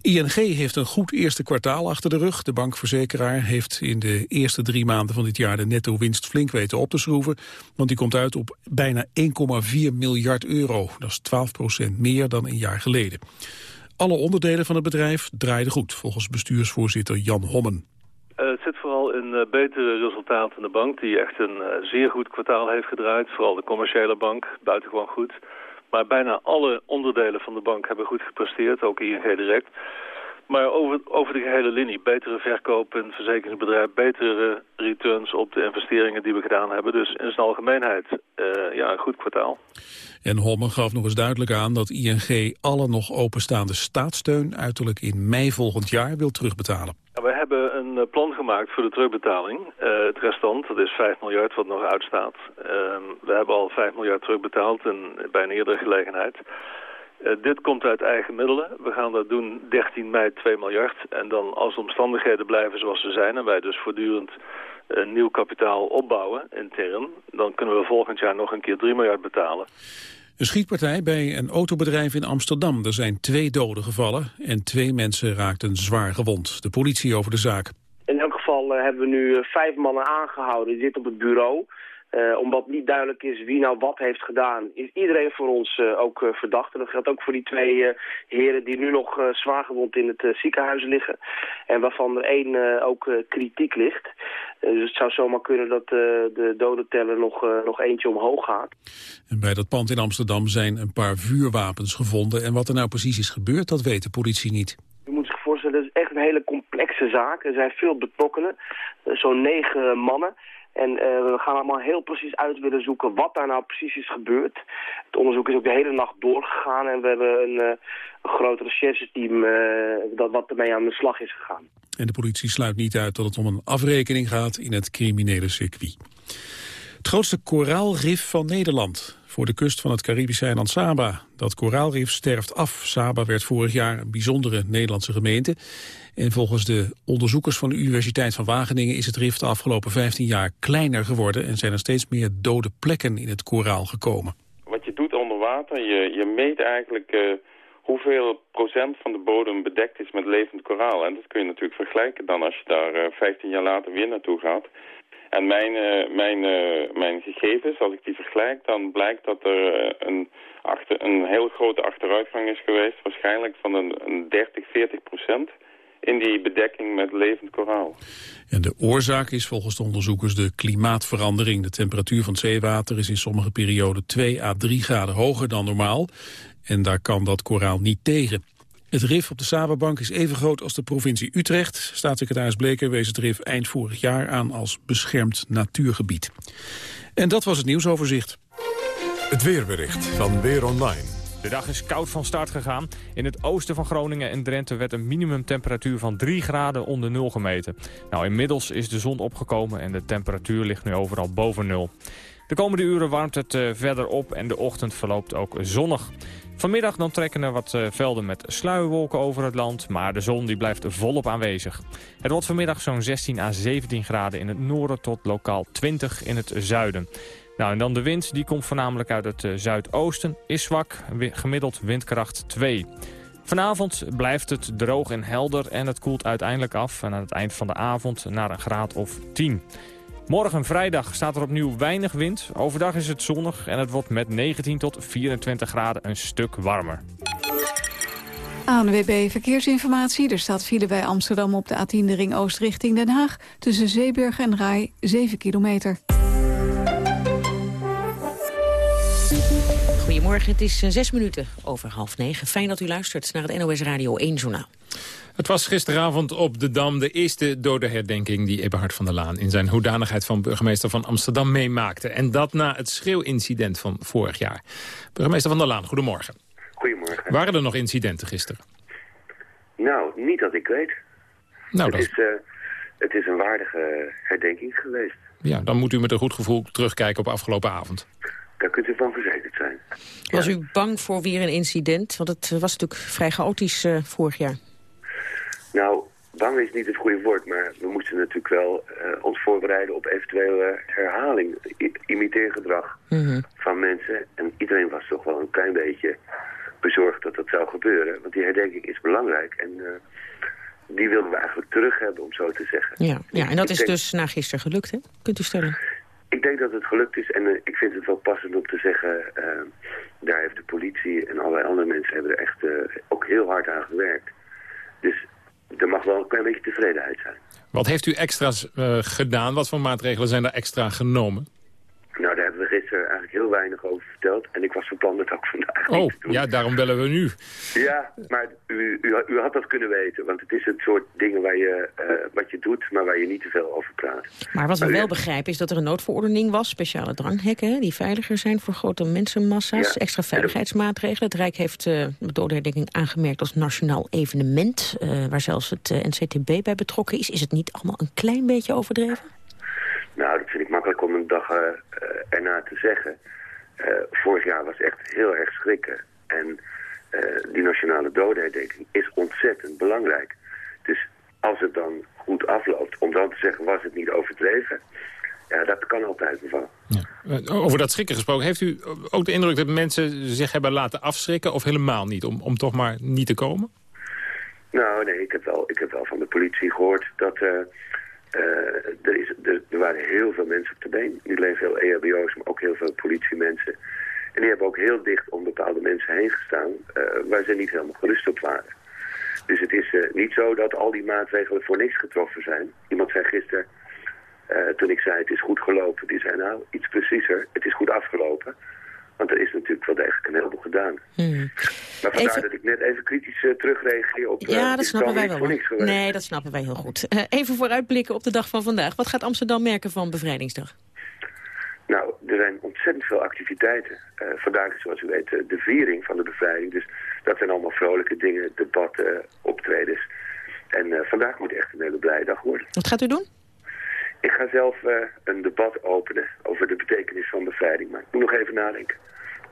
Speaker 2: ING heeft een goed eerste kwartaal achter de rug. De bankverzekeraar heeft in de eerste drie maanden van dit jaar de netto-winst flink weten op te schroeven. Want die komt uit op bijna 1,4 miljard euro. Dat is 12 procent meer dan een jaar geleden. Alle onderdelen van het bedrijf draaiden goed, volgens bestuursvoorzitter Jan Hommen.
Speaker 33: Uh, het zit vooral in uh, betere resultaten in de bank, die echt een uh, zeer goed kwartaal heeft gedraaid. Vooral de commerciële bank, buitengewoon goed. Maar bijna alle onderdelen van de bank hebben goed gepresteerd, ook ING Direct. Maar over, over de gehele linie, betere verkoop in het verzekeringsbedrijf, betere returns op de investeringen die we gedaan hebben. Dus in zijn algemeenheid, ja, een goed kwartaal.
Speaker 2: En Holmen gaf nog eens duidelijk aan dat ING alle nog openstaande staatssteun uiterlijk in mei volgend jaar wil terugbetalen.
Speaker 33: we hebben een eh, plan gemaakt voor de terugbetaling. Uh, het restant, dat is 5 miljard wat nog uitstaat. Uh, we hebben al 5 miljard terugbetaald in, bij een eerdere gelegenheid. Uh, dit komt uit eigen middelen. We gaan dat doen 13 mei 2 miljard. En dan als de omstandigheden blijven zoals ze zijn... en wij dus voortdurend een nieuw kapitaal opbouwen intern... dan kunnen we volgend jaar nog een keer 3 miljard betalen.
Speaker 2: Een schietpartij bij een autobedrijf in Amsterdam. Er zijn twee doden gevallen en twee mensen raakten zwaar gewond. De politie over de zaak.
Speaker 34: In elk geval uh, hebben we nu vijf mannen aangehouden. Die zitten op het bureau. Uh, omdat niet duidelijk is wie nou wat heeft gedaan, is iedereen voor ons uh, ook uh, verdacht. En dat geldt ook voor die twee heren die nu nog zwaar gewond in het ziekenhuis liggen. En waarvan er één ook kritiek ligt. dus het zou zomaar kunnen dat de dodenteller nog, nog eentje omhoog gaat.
Speaker 2: En bij dat pand in Amsterdam zijn een paar vuurwapens gevonden. En wat er nou precies is gebeurd, dat weet de politie niet.
Speaker 34: U moet zich voorstellen, dat is echt een hele complexe zaak. Er zijn veel betrokkenen, zo'n negen mannen. En uh, we gaan allemaal heel precies uit willen zoeken wat daar nou precies is gebeurd. Het onderzoek is ook de hele nacht doorgegaan en we hebben een, uh, een groot rechercheteam uh, dat wat ermee aan de slag is gegaan.
Speaker 2: En de politie sluit niet uit dat het om een afrekening gaat in het criminele circuit. Het grootste koraalrif van Nederland. Voor de kust van het Caribische eiland Saba. Dat koraalrif sterft af. Saba werd vorig jaar een bijzondere Nederlandse gemeente. En volgens de onderzoekers van de Universiteit van Wageningen... is het rif de afgelopen 15 jaar kleiner geworden... en zijn er steeds meer dode plekken in het koraal gekomen.
Speaker 35: Wat je doet onder water, je, je meet eigenlijk... Uh, hoeveel procent van de bodem bedekt is met levend koraal. En dat kun je natuurlijk vergelijken dan als je daar uh, 15 jaar later weer naartoe gaat. En mijn, uh, mijn, uh, mijn gegevens, als ik die vergelijk, dan blijkt dat er uh, een, een heel grote achteruitgang is geweest. Waarschijnlijk van een, een 30, 40 procent in die bedekking met levend koraal.
Speaker 2: En de oorzaak is volgens de onderzoekers de klimaatverandering. De temperatuur van het zeewater is in sommige perioden 2 à 3 graden hoger dan normaal. En daar kan dat koraal niet tegen. Het RIF op de Sababank is even groot als de provincie Utrecht. Staatssecretaris Bleker wees het RIF eind vorig jaar aan als beschermd natuurgebied. En dat was het nieuwsoverzicht.
Speaker 1: Het weerbericht van Weer Online.
Speaker 24: De dag is koud van start gegaan. In het oosten van Groningen en Drenthe werd een minimumtemperatuur van 3 graden onder nul gemeten. Nou, inmiddels is de zon opgekomen en de temperatuur ligt nu overal boven nul. De komende uren warmt het uh, verder op en de ochtend verloopt ook zonnig. Vanmiddag dan trekken er wat uh, velden met sluierwolken over het land, maar de zon die blijft volop aanwezig. Het wordt vanmiddag zo'n 16 à 17 graden in het noorden tot lokaal 20 in het zuiden. Nou, en dan de wind, die komt voornamelijk uit het uh, zuidoosten, is zwak, gemiddeld windkracht 2. Vanavond blijft het droog en helder en het koelt uiteindelijk af en aan het eind van de avond naar een graad of 10. Morgen vrijdag staat er opnieuw weinig wind. Overdag is het zonnig en het wordt met 19 tot 24 graden een stuk warmer.
Speaker 28: ANWB Verkeersinformatie. Er staat file bij Amsterdam op de A10 de ring Oost richting Den Haag. Tussen Zeeburg en Rai 7 kilometer.
Speaker 6: Goedemorgen, het is zes minuten over half negen. Fijn dat u luistert naar het NOS Radio 1 Journaal.
Speaker 5: Het was gisteravond op de Dam de eerste dode herdenking die Eberhard van der Laan in zijn hoedanigheid van burgemeester van Amsterdam meemaakte. En dat na het schreeuwincident van vorig jaar. Burgemeester van der Laan, goedemorgen.
Speaker 36: Goedemorgen.
Speaker 5: Waren er nog incidenten gisteren?
Speaker 36: Nou, niet dat ik weet.
Speaker 5: Nou,
Speaker 36: het,
Speaker 5: dat...
Speaker 36: is, uh, het is een waardige herdenking geweest.
Speaker 5: Ja, dan moet u met een goed gevoel terugkijken op afgelopen avond.
Speaker 36: Daar kunt u van verzekerd zijn.
Speaker 6: Was u bang voor weer een incident? Want het was natuurlijk vrij chaotisch uh, vorig jaar.
Speaker 36: Nou, bang is niet het goede woord, maar we moesten natuurlijk wel uh, ons voorbereiden op eventuele herhaling, imiteergedrag mm -hmm. van mensen. En iedereen was toch wel een klein beetje bezorgd dat dat zou gebeuren. Want die herdenking is belangrijk en uh, die wilden we eigenlijk terug hebben, om zo te zeggen.
Speaker 6: Ja, ja en dat is denk, dus na gisteren gelukt, hè? Kunt u stellen?
Speaker 36: Ik denk dat het gelukt is en uh, ik vind het wel passend om te zeggen... daar heeft de politie en allerlei andere mensen hebben er echt ook heel hard aan gewerkt. Dus er mag wel een klein beetje tevredenheid zijn.
Speaker 5: Wat heeft u extra's uh, gedaan? Wat voor maatregelen zijn er extra genomen?
Speaker 36: Nou, daar hebben we gisteren eigenlijk heel weinig over verteld. En ik was van plan dat ook vandaag
Speaker 5: Oh, ja, daarom bellen we nu.
Speaker 36: Ja, maar u, u, u, had dat kunnen weten. Want het is het soort dingen waar je, uh, wat je doet, maar waar je niet te veel over praat.
Speaker 6: Maar wat we maar wel begrijpen is dat er een noodverordening was. Speciale dranghekken die veiliger zijn voor grote mensenmassa's. Ja. Extra veiligheidsmaatregelen. Het Rijk heeft uh, de dodenherdenking aangemerkt als nationaal evenement. Uh, waar zelfs het NCTB bij betrokken is. Is het niet allemaal een klein beetje overdreven?
Speaker 36: Nou, dat vind ik makkelijk om een dag uh, erna te zeggen. Uh, vorig jaar was echt heel erg schrikken. En uh, die nationale dodenherdenking is ontzettend belangrijk. Dus als het dan goed afloopt, om dan te zeggen was het niet overdreven... Ja, dat kan altijd bevallen.
Speaker 5: Ja. Over dat schrikken gesproken, heeft u ook de indruk dat mensen zich hebben laten afschrikken... of helemaal niet, om, om toch maar niet te komen?
Speaker 36: Nou, nee, ik heb wel, ik heb wel van de politie gehoord dat... Uh, er, is, er, waren heel veel mensen op de been. Niet alleen veel EHBO's, maar ook heel veel politiemensen. En die hebben ook heel dicht om bepaalde mensen heen gestaan... Uh, waar ze niet helemaal gerust op waren. Dus het is uh, niet zo dat al die maatregelen voor niks getroffen zijn. Iemand zei gisteren, toen ik zei het is goed gelopen... die zei nou, iets preciezer, het is goed afgelopen... Want er is natuurlijk wel degelijk een heleboel gedaan. Hmm. Maar vandaar even... dat ik net even kritisch uh, terugreageer op...
Speaker 6: Ja, uh, dat snappen wij wel. Nee, dat snappen wij heel goed. Uh, even vooruitblikken op de dag van vandaag. Wat gaat Amsterdam merken van Bevrijdingsdag?
Speaker 36: Nou, er zijn ontzettend veel activiteiten. vandaag is, zoals u weet, de viering van de bevrijding. Dus dat zijn allemaal vrolijke dingen, debatten, optredens. En vandaag moet echt een hele blije dag worden.
Speaker 6: Wat gaat u doen?
Speaker 36: Ik ga zelf uh, een debat openen over de betekenis van bevrijding. Maar ik moet nog even nadenken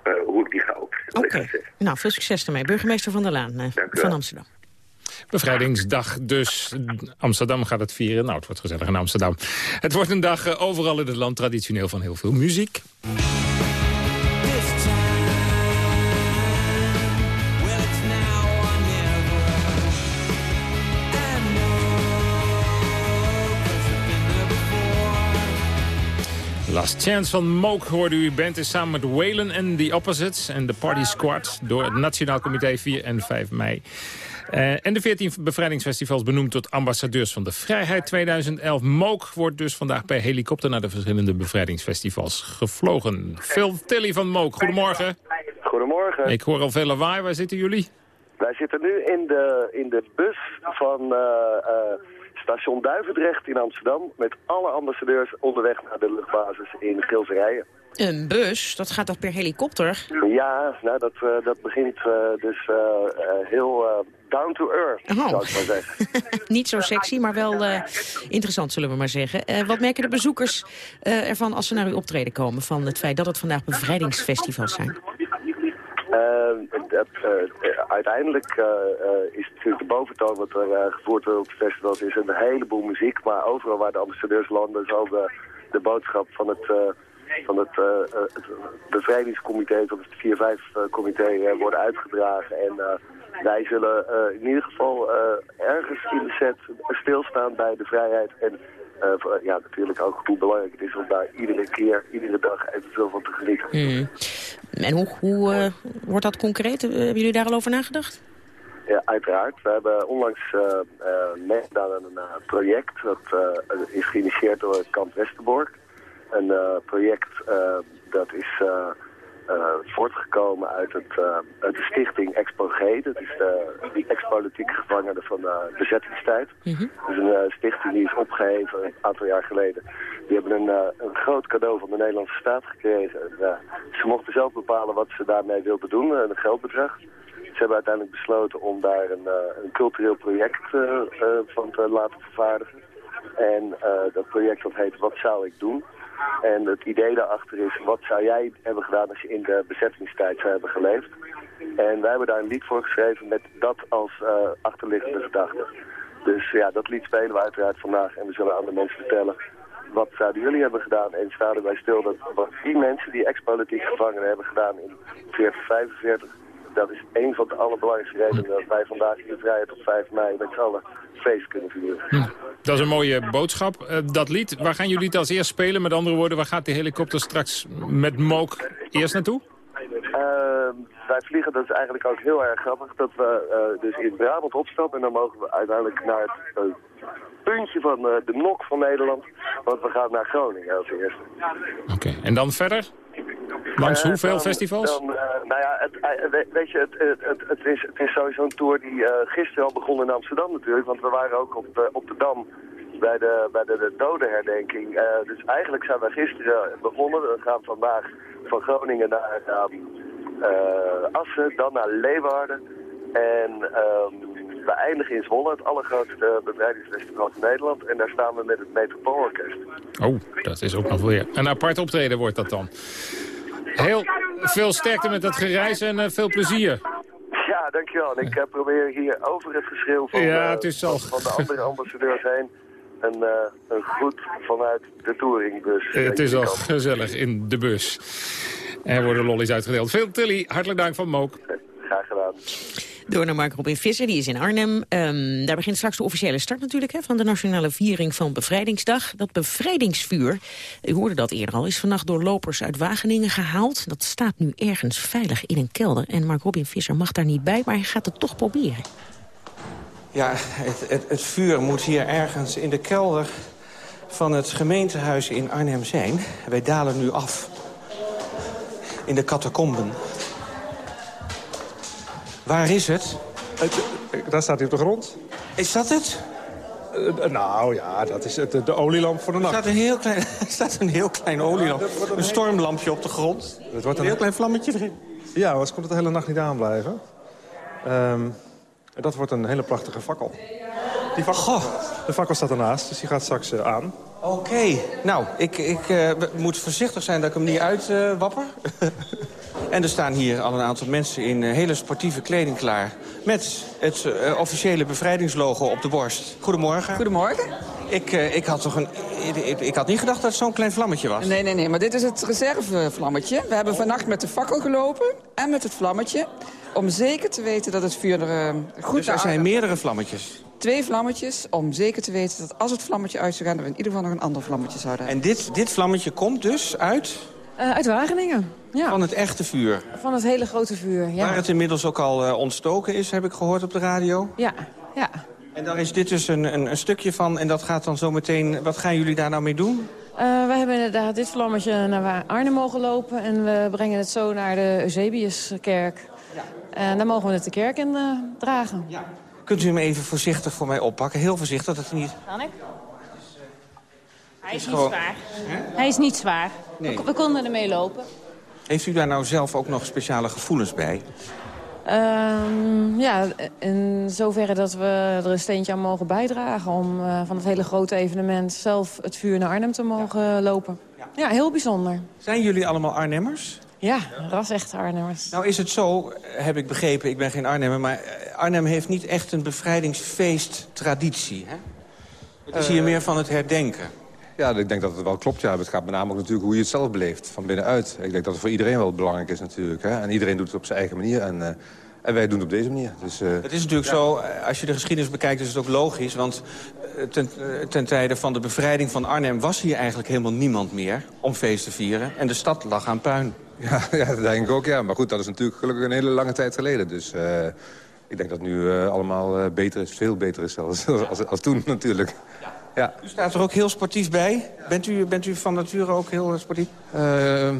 Speaker 36: uh, hoe ik die ga openen.
Speaker 6: Oké, nou veel succes ermee. Burgemeester Van der Laan uh, van Amsterdam.
Speaker 5: Bevrijdingsdag dus. Amsterdam gaat het vieren. Nou, het wordt gezellig in Amsterdam. Het wordt een dag overal in het land traditioneel van heel veel muziek. Last Chance van Mook hoorde u. band is samen met Waylon en The Opposites en de Party Squad... door het Nationaal Comité 4 en 5 mei. Uh, en de 14 bevrijdingsfestivals benoemd tot ambassadeurs van de vrijheid 2011. Mook wordt dus vandaag per helikopter naar de verschillende bevrijdingsfestivals gevlogen. Phil Tilly van Mook, goedemorgen.
Speaker 37: Goedemorgen.
Speaker 5: Ik hoor al veel lawaai. Waar zitten jullie?
Speaker 37: Wij zitten nu in de, in de bus van... Uh, uh, station Duivendrecht in Amsterdam... met alle ambassadeurs onderweg naar de luchtbasis in Gilserijen.
Speaker 6: Een bus? Dat gaat toch per helikopter?
Speaker 37: Ja, nou, dat, uh, dat begint uh, dus uh, heel down to earth, oh. zou ik maar zeggen.
Speaker 6: Niet zo sexy, maar wel interessant, zullen we maar zeggen. wat merken de bezoekers ervan als ze naar uw optreden komen... van het feit dat het vandaag bevrijdingsfestivals zijn?
Speaker 37: Dat, uiteindelijk is natuurlijk de boventoon wat er gevoerd wordt op het festival... is een heleboel muziek, maar overal waar de ambassadeurs landen... is ook de boodschap van het van het, uh, bevrijdingscomité tot het 4-5-comité uh, worden uitgedragen. En wij zullen in ieder geval ergens in de set stilstaan bij de vrijheid. En ja, natuurlijk ook hoe belangrijk het is om daar iedere keer, iedere dag evenveel van te genieten.
Speaker 6: Mm. En hoe wordt dat concreet? Hebben jullie daar al over nagedacht?
Speaker 37: Ja, uiteraard. We hebben onlangs meegedaan aan een project. Dat is geïnitieerd door het kamp Westerbork een uh, project uh, dat is uh, voortgekomen uit, het, uit de stichting Expo G. Dat is de ex-politieke gevangenen van de bezettingstijd. Mm -hmm. Dus een stichting die is opgeheven een aantal jaar geleden. Die hebben een, een groot cadeau van de Nederlandse staat gekregen. En, ze mochten zelf bepalen wat ze daarmee wilden doen, een geldbedrag. Ze hebben uiteindelijk besloten om daar een, een cultureel project van te laten vervaardigen. En dat project dat heet Wat zou ik doen? En het idee daarachter is, wat zou jij hebben gedaan als je in de bezettingstijd zou hebben geleefd? En wij hebben daar een lied voor geschreven met dat als uh, achterliggende gedachte. Dus ja, dat lied spelen we uiteraard vandaag en we zullen aan de mensen vertellen wat zouden jullie hebben gedaan? En staan erbij stil dat wat die mensen die ex-politiek gevangenen hebben gedaan in 1945 dat is een van de allerbelangrijkste redenen dat wij vandaag in de vrijheid op 5 mei met z'n allen feest kunnen vieren.
Speaker 5: Hm. Dat is een mooie boodschap. Uh, dat lied, waar gaan jullie het als eerst spelen? Met andere woorden, waar gaat die helikopter straks met Mook eerst naartoe?
Speaker 37: Uh, wij vliegen, dat is eigenlijk ook heel erg grappig, dat we uh, dus in Brabant opstappen en dan mogen we uiteindelijk naar het puntje van de nok van Nederland, want we gaan naar Groningen als eerste.
Speaker 5: Oké, en dan verder? Langs uh, hoeveel festivals?
Speaker 37: Dan, uh, nou ja, het, uh, weet je, het, het, het, is, het is sowieso een tour die gisteren al begon in Amsterdam natuurlijk. Want we waren ook op de, op de Dam bij de, bij de, de dodenherdenking. dus eigenlijk zijn we gisteren begonnen. We gaan vandaag van Groningen naar Assen, dan naar Leeuwarden. En um, we eindigen in Zwolle, het allergrootste bevrijdingsfestival van Nederland. En daar staan we met het Metropoolorkest.
Speaker 5: Oh, dat is ook nog weer een apart optreden wordt dat dan. Heel veel sterkte met dat gereis en uh, veel plezier.
Speaker 37: Ja, dankjewel. En ik uh, probeer hier over het geschreeuw van,
Speaker 5: ja, het is al...
Speaker 37: van de andere ambassadeurs heen een, uh, een groet vanuit de touringbus.
Speaker 5: het is al gezellig in de bus. Er worden lollies uitgedeeld. Veel Tilly, hartelijk dank van Mook.
Speaker 37: Graag gedaan.
Speaker 6: Door naar Mark Robin Visser, die is in Arnhem. Um, daar begint straks de officiële start natuurlijk hè, van de nationale viering van Bevrijdingsdag. Dat bevrijdingsvuur, u hoorde dat eerder al, is vannacht door lopers uit Wageningen gehaald. Dat staat nu ergens veilig in een kelder. En Mark Robin Visser mag daar niet bij, maar hij gaat het toch proberen.
Speaker 22: Ja, het, het, het vuur moet hier ergens in de kelder van het gemeentehuis in Arnhem zijn. Wij dalen nu af in de catacomben. Waar is het?
Speaker 38: het daar staat hij op de grond.
Speaker 22: Is dat het?
Speaker 38: Uh, nou ja, dat is het, de olielamp voor de nacht.
Speaker 22: Er staat een heel klein, er staat een heel klein olielamp. een, een stormlampje op de grond. Het wordt een, heel klein vlammetje erin.
Speaker 38: Ja, anders komt het de hele nacht niet aanblijven. Um, dat wordt een hele prachtige fakkel. Die fakkel, de fakkel staat ernaast, dus die gaat straks eh, aan.
Speaker 22: Oké, nou, ik, ik eh, moet voorzichtig zijn dat ik hem niet uitwapper. en er staan hier al een aantal mensen in eh, hele sportieve kleding klaar... met het eh, officiële bevrijdingslogo op de borst. Goedemorgen.
Speaker 39: Goedemorgen.
Speaker 22: Ik, eh, ik, had toch een, ik, had niet gedacht dat het zo'n klein vlammetje was.
Speaker 39: Nee, nee, nee, maar dit is het reservevlammetje. We hebben vannacht met de fakkel gelopen en met het vlammetje... om zeker te weten dat het vuur er eh, goed
Speaker 22: Dus er zijn meerdere vlammetjes.
Speaker 39: Twee vlammetjes om zeker te weten dat als het vlammetje uit zou gaan... dat we in ieder geval nog een ander vlammetje zouden hebben.
Speaker 22: En dit, dit vlammetje komt dus uit
Speaker 39: Eh, uit Wageningen, ja.
Speaker 22: van het echte vuur.
Speaker 39: Van het hele grote vuur, ja.
Speaker 22: Waar het inmiddels ook al eh, ontstoken is, heb ik gehoord op de radio.
Speaker 39: Ja, ja.
Speaker 22: En daar is dit dus een, een, een stukje van. En dat gaat dan zo meteen... Wat gaan jullie daar nou mee doen?
Speaker 40: Eh, wij hebben inderdaad dit vlammetje naar Arnhem mogen lopen. En we brengen het zo naar de Eusebiuskerk. En daar mogen we het de kerk in eh, dragen.
Speaker 22: Kunt u hem even voorzichtig voor mij oppakken? Heel voorzichtig, dat het niet...
Speaker 41: Kan ik? Hij is
Speaker 22: is
Speaker 41: niet
Speaker 22: gewoon-
Speaker 41: zwaar. Hij is niet zwaar.
Speaker 22: Nee.
Speaker 41: We, we konden ermee lopen.
Speaker 22: Heeft u daar nou zelf ook nog speciale gevoelens bij?
Speaker 40: Ehm, ja, in zoverre dat we er een steentje aan mogen bijdragen... om eh, van het hele grote evenement zelf het vuur naar Arnhem te mogen lopen. Ja, heel bijzonder.
Speaker 22: Zijn jullie allemaal Arnhemmers?
Speaker 40: Ja, ras echte Arnhemmers.
Speaker 22: Nou is het zo, heb ik begrepen, ik ben geen Arnhemmer... maar eh, Arnhem heeft niet echt een bevrijdingsfeest-traditie. hè? Het is hier meer van het herdenken.
Speaker 42: Ja, ik denk dat het wel klopt. Ja. Het gaat met name ook natuurlijk hoe je het zelf beleeft, van binnenuit. Ik denk dat het voor iedereen wel belangrijk is natuurlijk. Hè. En iedereen doet het op zijn eigen manier. En, eh, en wij doen het op deze manier. Dus, eh,
Speaker 22: Het is natuurlijk zo, eh, als je de geschiedenis bekijkt, is het ook logisch. Want ten, ten tijde van de bevrijding van Arnhem was hier eigenlijk helemaal niemand meer om feest te vieren. En de stad lag aan puin.
Speaker 42: Ja, ja, dat denk ik ook, ja. Maar goed, dat is natuurlijk gelukkig een hele lange tijd geleden. Dus ik denk dat het nu allemaal beter is, veel beter is zelfs, als, als toen natuurlijk. Ja.
Speaker 22: U staat er ook heel sportief bij. Bent u, bent u van nature ook heel eh, sportief?
Speaker 42: Eh,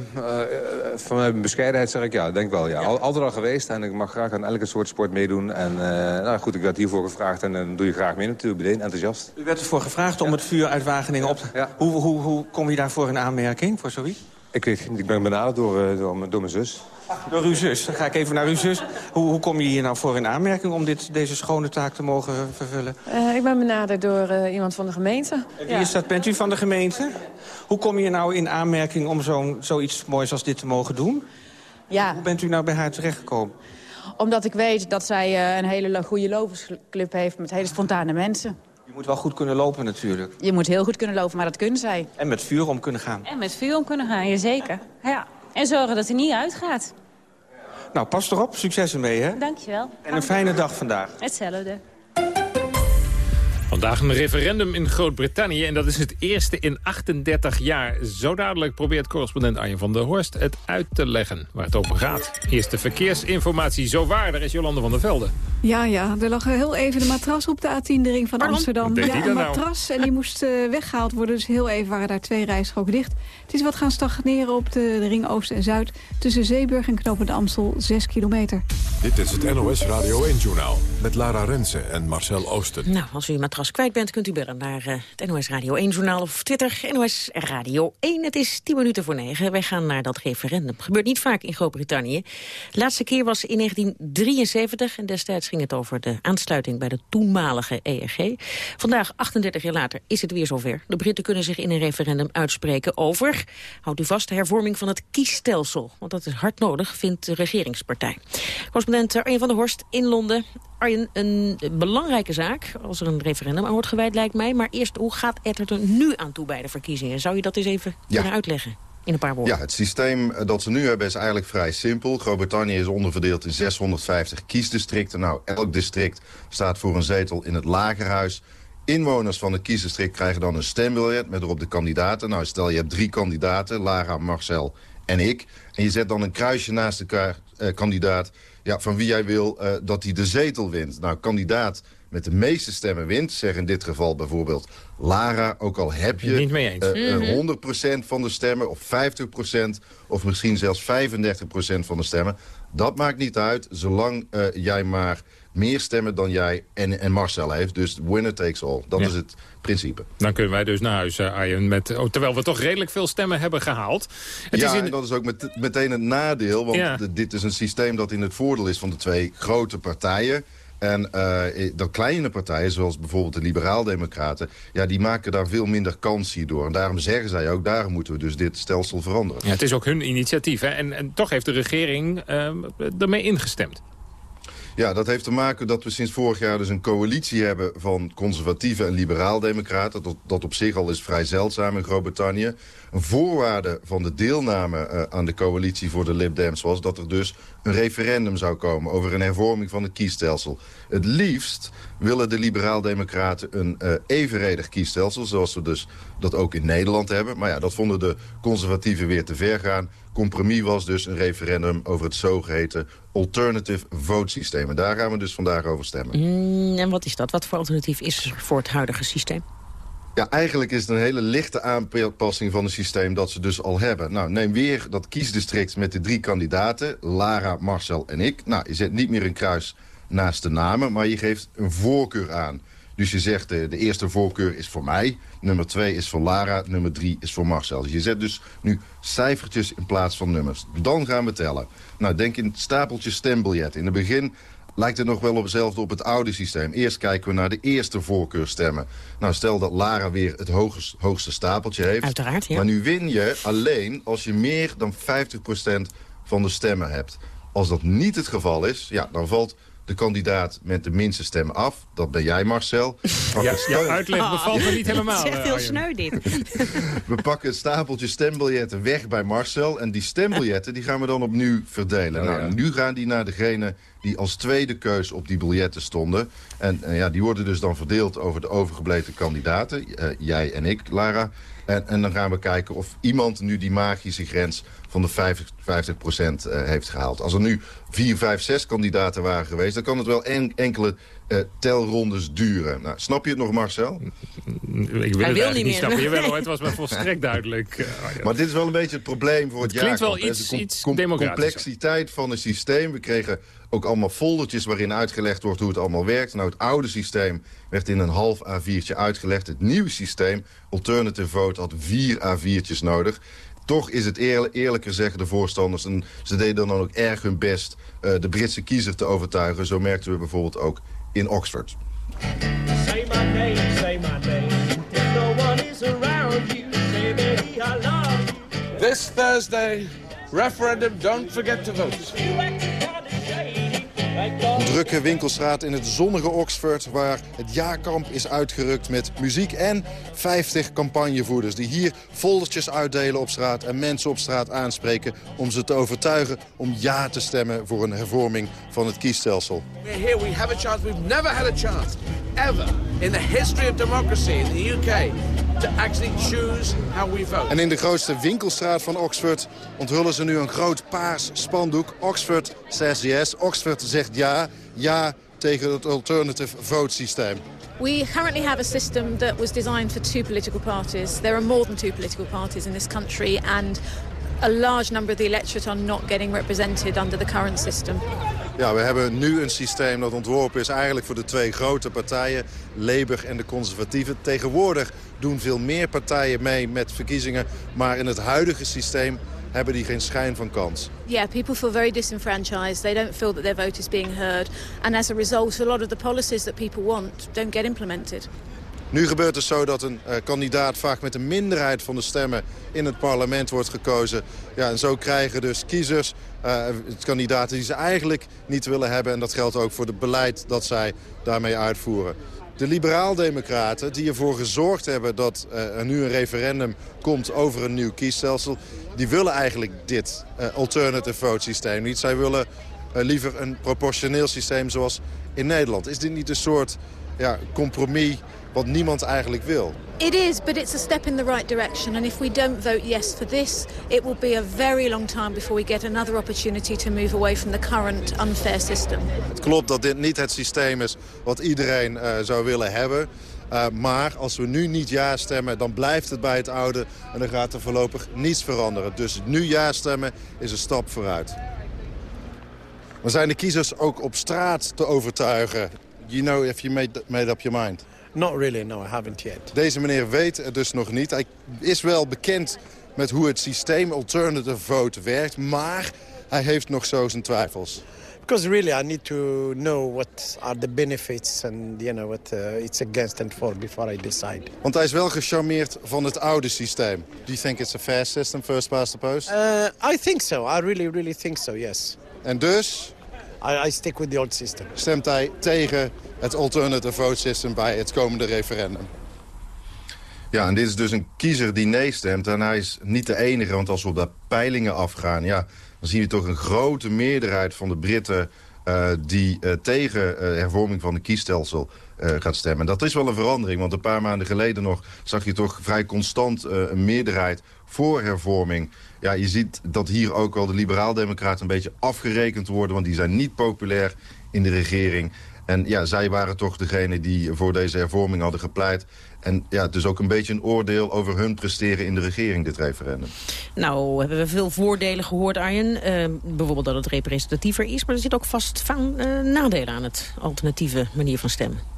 Speaker 42: van mijn bescheidenheid zeg ik ja, denk wel. Ja. Al, altijd al geweest en ik mag graag aan elke soort sport meedoen. En nou goed, ik werd hiervoor gevraagd en dan doe je graag mee natuurlijk. Meteen enthousiast.
Speaker 22: U werd ervoor gevraagd om het vuur uit Wageningen op te... Hoe, hoe, hoe kom je daarvoor in aanmerking, voor zoiets?
Speaker 42: Ik, weet, niet, ik ben benaderd door, eh, door, mijn- door mijn zus.
Speaker 22: Door uw zus. Dan ga ik even naar uw zus. Hoe, hoe kom je hier nou voor in aanmerking om dit, deze schone taak te mogen vervullen?
Speaker 40: Eh, ik ben benaderd door eh, iemand van de gemeente.
Speaker 22: En wie is dat? Bent u van de gemeente? Hoe kom je nou in aanmerking om zo'n zoiets moois als dit te mogen doen?
Speaker 41: Ja,
Speaker 22: Hoe bent u nou bij haar terechtgekomen?
Speaker 41: omdat ik weet dat zij eh, een hele goede lopersclub heeft met hele spontane mensen.
Speaker 22: Je moet wel goed kunnen lopen natuurlijk.
Speaker 41: Je moet heel goed kunnen lopen, maar dat kunnen zij.
Speaker 22: En met vuur om kunnen gaan.
Speaker 41: En met vuur om kunnen gaan, jazeker. Ja. En zorgen dat hij niet uitgaat.
Speaker 22: Nou, pas erop. Succes ermee, hè?
Speaker 41: Dankjewel.
Speaker 22: En een fijne dag vandaag.
Speaker 41: Hetzelfde.
Speaker 5: Vandaag een referendum in Groot-Brittannië en dat is het eerste in 38 jaar. Zo dadelijk probeert correspondent Arjen van der Horst het uit te leggen waar het over gaat. Eerste verkeersinformatie zo waar, daar is Jolande van der Velde.
Speaker 43: Ja, ja, er lag heel even een matras op de A10, de ring van Amsterdam. Ja, een
Speaker 5: nou?
Speaker 43: matras en die moest eh, weggehaald worden. Dus heel even waren daar twee rijstroken dicht. Het is wat gaan stagneren op de, de ring Oost en Zuid. Tussen Zeeburg en Knopend Amstel, 6 kilometer.
Speaker 1: Dit is het NOS Radio 1-journaal met Lara Rensen en Marcel Oosten.
Speaker 6: Nou, als u uw matras kwijt bent, kunt u bellen naar eh, het NOS Radio 1-journaal of Twitter. NOS Radio 1, het is 10 minuten voor 9. Wij gaan naar dat referendum. Gebeurt niet vaak in Groot-Brittannië. De laatste keer was in 1973 en destijds ging het over de aansluiting bij de toenmalige EEG. Vandaag, 38 jaar later, is het weer zover. De Britten kunnen zich in een referendum uitspreken over, houdt u vast, de hervorming van het kiesstelsel. Want dat is hard nodig, vindt de regeringspartij. Correspondent Arjen van der Horst in Londen. Arjen, een belangrijke zaak als er een referendum aan wordt gewijd, lijkt mij. Maar eerst, hoe gaat het er nu aan toe bij de verkiezingen? Zou je dat eens even
Speaker 44: Ja.
Speaker 6: kunnen uitleggen? In een paar woorden.
Speaker 44: Ja, het systeem dat ze nu hebben is eigenlijk vrij simpel. Groot-Brittannië is onderverdeeld in 650 kiesdistricten. Nou, elk district staat voor een zetel in het lagerhuis. Inwoners van het kiesdistrict krijgen dan een stembiljet met erop de kandidaten. Nou, stel je hebt drie kandidaten, Lara, Marcel en ik. En je zet dan een kruisje naast elkaar, eh, kandidaat... Ja, van wie jij wil eh, dat hij de zetel wint. Nou, kandidaat met de meeste stemmen wint. Zeg in dit geval bijvoorbeeld Lara, ook al heb je...
Speaker 5: Niet mee eens.
Speaker 44: eh,
Speaker 5: Mhm.
Speaker 44: 100% van de stemmen of 50% of misschien zelfs 35% van de stemmen. Dat maakt niet uit, zolang eh, jij maar meer stemmen dan jij en, en Marcel heeft. Dus winner takes all. Dat
Speaker 5: Ja.
Speaker 44: is het principe.
Speaker 5: Dan kunnen wij dus naar huis, eh, Arjen, met, oh, terwijl we toch redelijk veel stemmen hebben gehaald. Het
Speaker 44: ja,
Speaker 5: is in-
Speaker 44: en dat is ook met, meteen het nadeel. Want
Speaker 5: Ja.
Speaker 44: dit is een systeem dat in het voordeel is van de twee grote partijen. En uh, de kleine partijen, zoals bijvoorbeeld de liberaal-democraten... Ja, die maken daar veel minder kans hierdoor. En daarom zeggen zij ook, daarom moeten we dus dit stelsel veranderen.
Speaker 5: Ja, het is ook hun initiatief. Hè? En, en toch heeft de regering uh, ermee ingestemd.
Speaker 44: Ja, dat heeft te maken dat we sinds vorig jaar dus een coalitie hebben... van conservatieve en liberaal-democraten. Dat, dat op zich al is vrij zeldzaam in Groot-Brittannië. Een voorwaarde van de deelname uh, aan de coalitie voor de Lib Dems was... dat er dus een referendum zou komen over een hervorming van het kiesstelsel. Het liefst willen de liberaal-democraten een uh, evenredig kiesstelsel... zoals we dus dat ook in Nederland hebben. Maar ja, dat vonden de conservatieven weer te ver gaan. Compromis was dus een referendum over het zogeheten alternative vote systeem. En daar gaan we dus vandaag over stemmen.
Speaker 6: Mm, en wat is dat? Wat voor alternatief is er voor het huidige systeem?
Speaker 44: Ja, eigenlijk is het een hele lichte aanpassing van het systeem dat ze dus al hebben. Nou, neem weer dat kiesdistrict met de drie kandidaten, Lara, Marcel en ik. Nou, je zet niet meer een kruis naast de namen, maar je geeft een voorkeur aan. Dus je zegt, de, de eerste voorkeur is voor mij, nummer twee is voor Lara, nummer drie is voor Marcel. Dus je zet dus nu cijfertjes in plaats van nummers. Dan gaan we tellen. Nou, denk in stapeltje stembiljet. In het begin lijkt het nog wel op hetzelfde op het oude systeem. Eerst kijken we naar de eerste voorkeurstemmen. Nou, stel dat Lara weer het hoogste, hoogste stapeltje heeft.
Speaker 6: Uiteraard, ja.
Speaker 44: Maar nu win je alleen als je meer dan 50% van de stemmen hebt. Als dat niet het geval is, ja, dan valt de kandidaat met de minste stemmen af. Dat ben jij, Marcel.
Speaker 5: Ja, jouw uitleg bevalt me niet helemaal.
Speaker 6: Het is echt heel sneu, dit.
Speaker 44: we pakken het stapeltje stembiljetten weg bij Marcel. En die stembiljetten die gaan we dan opnieuw verdelen.
Speaker 5: Oh,
Speaker 44: nou,
Speaker 5: ja.
Speaker 44: Nu gaan die naar degene die als tweede keus op die biljetten stonden. En eh, ja, die worden dus dan verdeeld over de overgebleven kandidaten. Eh, jij en ik, Lara. En, en dan gaan we kijken of iemand nu die magische grens van de 50, 50 uh, heeft gehaald. Als er nu 4, 5, 6 kandidaten waren geweest... dan kan het wel en, enkele uh, telrondes duren. Nou, snap je het nog, Marcel?
Speaker 5: Ik wil het eigenlijk niet snappen. Jawel, hoor, het was me volstrekt duidelijk. Uh, oh, ja.
Speaker 44: Maar dit is wel een beetje het probleem voor het,
Speaker 5: het klinkt
Speaker 44: jaarkamp,
Speaker 5: wel iets,
Speaker 44: de
Speaker 5: iets
Speaker 44: com complexiteit van het systeem. We kregen ook allemaal foldertjes waarin uitgelegd wordt hoe het allemaal werkt. Nou, het oude systeem werd in een half A4'tje uitgelegd. Het nieuwe systeem, Alternative Vote, had vier A4'tjes nodig. Toch is het eerlijk, eerlijker, zeggen de voorstanders. En ze deden dan ook erg hun best uh, de Britse kiezer te overtuigen. Zo merkten we bijvoorbeeld ook in Oxford.
Speaker 45: Say my name, say my name. If no one is around you, say baby I love you.
Speaker 38: This Thursday, referendum, don't forget to vote.
Speaker 44: Een drukke winkelstraat in het zonnige Oxford... waar het jaarkamp is uitgerukt met muziek en 50 campagnevoerders... die hier foldertjes uitdelen op straat en mensen op straat aanspreken... om ze te overtuigen om ja te stemmen voor een hervorming van het kiesstelsel.
Speaker 46: Here, we have a chance. We've never had a chance, ever, in the history of democracy in the UK... to actually choose how we vote.
Speaker 44: En in de grootste winkelstraat van Oxford onthullen ze nu een groot paars spandoek. Oxford says yes. Oxford zegt ja. Ja tegen het alternative vote systeem.
Speaker 27: We currently have a system that was designed for two political parties. There are more than two political parties in this country and a large number of the electorate are not getting represented under the current system.
Speaker 44: Ja, we hebben nu een systeem dat ontworpen is eigenlijk voor de twee grote partijen, Labour en de conservatieven. Tegenwoordig doen veel meer partijen mee met verkiezingen, maar in het huidige systeem hebben die geen schijn van kans.
Speaker 27: Yeah, people feel very disenfranchised. They don't feel that their vote is being heard. And as a result, a lot of the policies that people want don't get implemented.
Speaker 44: Nu gebeurt het zo dat een uh, kandidaat vaak met een minderheid van de stemmen in het parlement wordt gekozen. Ja, en zo krijgen dus kiezers uh, kandidaten die ze eigenlijk niet willen hebben. En dat geldt ook voor het beleid dat zij daarmee uitvoeren. De liberaal-democraten die ervoor gezorgd hebben dat uh, er nu een referendum komt over een nieuw kiesstelsel... die willen eigenlijk dit alternative vote systeem niet. Zij willen liever een proportioneel systeem zoals in Nederland. Is dit niet een soort ja, compromis wat niemand eigenlijk wil?
Speaker 27: It is, but it's a step in the right direction. And if we don't vote yes for this, it will be a very long time before we get another opportunity to move away from the current unfair system.
Speaker 44: Het klopt dat dit niet het systeem is wat iedereen uh, zou willen hebben. Uh, maar als we nu niet ja stemmen, dan blijft het bij het oude en dan gaat er voorlopig niets veranderen. Dus nu ja stemmen is een stap vooruit. Maar zijn de kiezers ook op straat te overtuigen? You know if you made, made up your mind.
Speaker 47: Not really, no, I haven't yet.
Speaker 44: Deze meneer weet het dus nog niet. Hij is wel bekend met hoe het systeem alternative vote werkt, maar hij heeft nog zo zijn twijfels.
Speaker 47: Because really I need to know what are the benefits and you know what uh, it's against and for before I decide.
Speaker 44: Want hij is wel gecharmeerd van het oude systeem. Do you think it's a fair system, first past the post?
Speaker 47: Uh, I think so. I really, really think so, yes.
Speaker 44: En dus?
Speaker 47: I, I stick with the old system.
Speaker 44: Stemt hij tegen het alternative vote system bij het komende referendum? Ja, en dit is dus een kiezer die nee stemt. En hij is niet de enige, want als we op de peilingen afgaan... Ja, dan zien we toch een grote meerderheid van de Britten... Uh, die uh, tegen uh, hervorming van het kiesstelsel gaat stemmen. En dat is wel een verandering, want een paar maanden geleden nog... zag je toch vrij constant een meerderheid voor hervorming. Ja, je ziet dat hier ook wel de liberaal-democraten een beetje afgerekend worden... want die zijn niet populair in de regering. En ja, zij waren toch degene die voor deze hervorming hadden gepleit. En ja, is ook een beetje een oordeel over hun presteren in de regering, dit referendum.
Speaker 6: Nou, hebben we veel voordelen gehoord, Arjen. Uh, bijvoorbeeld dat het representatiever is, maar er zit ook vast van, uh, nadelen aan het alternatieve manier van stemmen.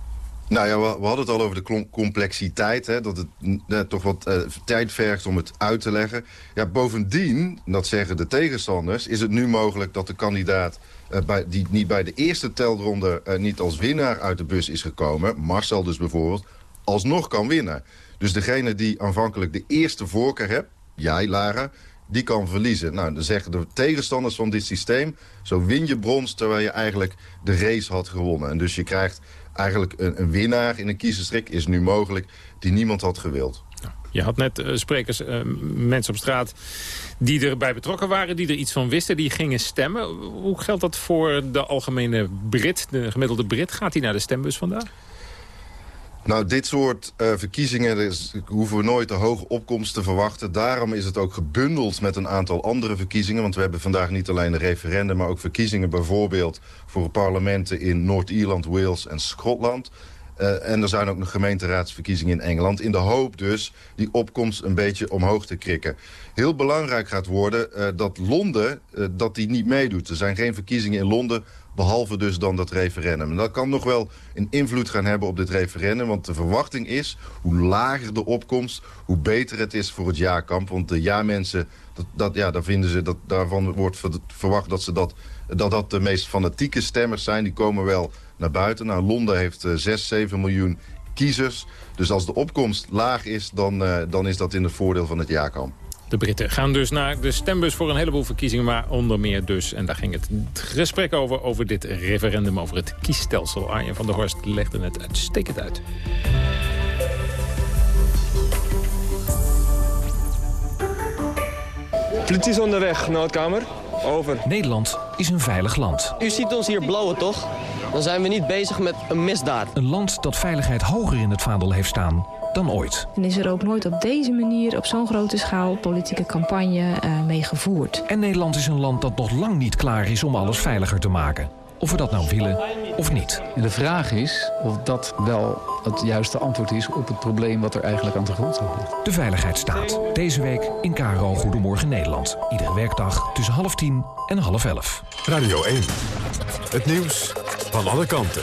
Speaker 44: Nou ja, we, hadden het al over de complexiteit. Hè, dat het uh, toch wat uh, tijd vergt om het uit te leggen. Ja, bovendien, dat zeggen de tegenstanders... is het nu mogelijk dat de kandidaat... Uh, bij, die niet bij de eerste telronde niet als winnaar uit de bus is gekomen... Marcel dus bijvoorbeeld, alsnog kan winnen. Dus degene die aanvankelijk de eerste voorkeur hebt... jij, Lara, die kan verliezen. Nou, dan zeggen de tegenstanders van dit systeem... zo win je brons terwijl je eigenlijk de race had gewonnen. En dus je krijgt eigenlijk een, een winnaar in een kiezerstrik is nu mogelijk die niemand had gewild.
Speaker 5: Je had net uh, sprekers, uh, mensen op straat die erbij betrokken waren, die er iets van wisten, die gingen stemmen. Hoe geldt dat voor de algemene Brit, de gemiddelde Brit? Gaat hij naar de stembus vandaag?
Speaker 44: Nou, dit soort uh, verkiezingen hoeven we nooit een hoge opkomst te verwachten. Daarom is het ook gebundeld met een aantal andere verkiezingen. Want we hebben vandaag niet alleen een referendum, maar ook verkiezingen bijvoorbeeld voor parlementen in Noord-Ierland, Wales en Schotland. Uh, en er zijn ook nog gemeenteraadsverkiezingen in Engeland. In de hoop dus die opkomst een beetje omhoog te krikken. Heel belangrijk gaat worden uh, dat Londen dat die niet meedoet. Er zijn geen verkiezingen in Londen behalve dus dan dat referendum. En dat kan nog wel een invloed gaan hebben op dit referendum. Want de verwachting is, hoe lager de opkomst, hoe beter het is voor het ja-kamp. Want de ja-mensen, dat, dat, ja, daar vinden ze, dat, daarvan wordt verwacht dat, ze dat, dat dat de meest fanatieke stemmers zijn. Die komen wel naar buiten. Nou, Londen heeft uh, 6, 7 miljoen kiezers. Dus als de opkomst laag is, dan, uh, dan is dat in het voordeel van het ja-kamp.
Speaker 5: De Britten gaan dus naar de stembus voor een heleboel verkiezingen, maar onder meer dus. En daar ging het gesprek over, over dit referendum, over het kiesstelsel. Arjen van der Horst legde het uitstekend uit.
Speaker 48: Politie is onderweg, noodkamer. Over.
Speaker 49: Nederland is een veilig land.
Speaker 50: U ziet ons hier blauwen, toch? Dan zijn we niet bezig met een misdaad.
Speaker 49: Een land dat veiligheid hoger in het vaandel heeft staan dan ooit.
Speaker 51: En is er ook nooit op deze manier, op zo'n grote schaal, politieke campagne uh, mee gevoerd.
Speaker 49: En Nederland is een land dat nog lang niet klaar is om alles veiliger te maken. Of we dat nou willen of niet.
Speaker 52: En de vraag is of dat wel het juiste antwoord is op het probleem wat er eigenlijk aan de grond ligt.
Speaker 49: De Veiligheidsstaat. Deze week in KRO Goedemorgen Nederland. Iedere werkdag tussen half tien en half elf.
Speaker 1: Radio 1. Het nieuws van alle kanten.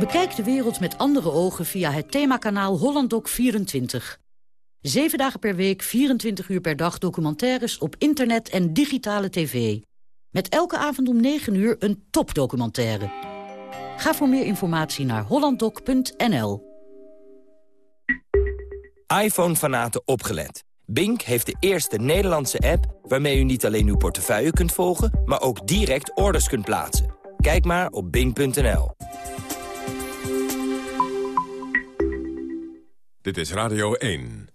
Speaker 53: Bekijk de wereld met andere ogen via het themakanaal HollandDoc24. Zeven dagen per week, 24 uur per dag documentaires op internet en digitale tv. Met elke avond om 9 uur een topdocumentaire. Ga voor meer informatie naar hollanddoc.nl.
Speaker 54: iPhone-fanaten opgelet. Bink heeft de eerste Nederlandse app waarmee u niet alleen uw portefeuille kunt volgen... maar ook direct orders kunt plaatsen. Kijk maar op bink.nl.
Speaker 1: Dit is Radio 1.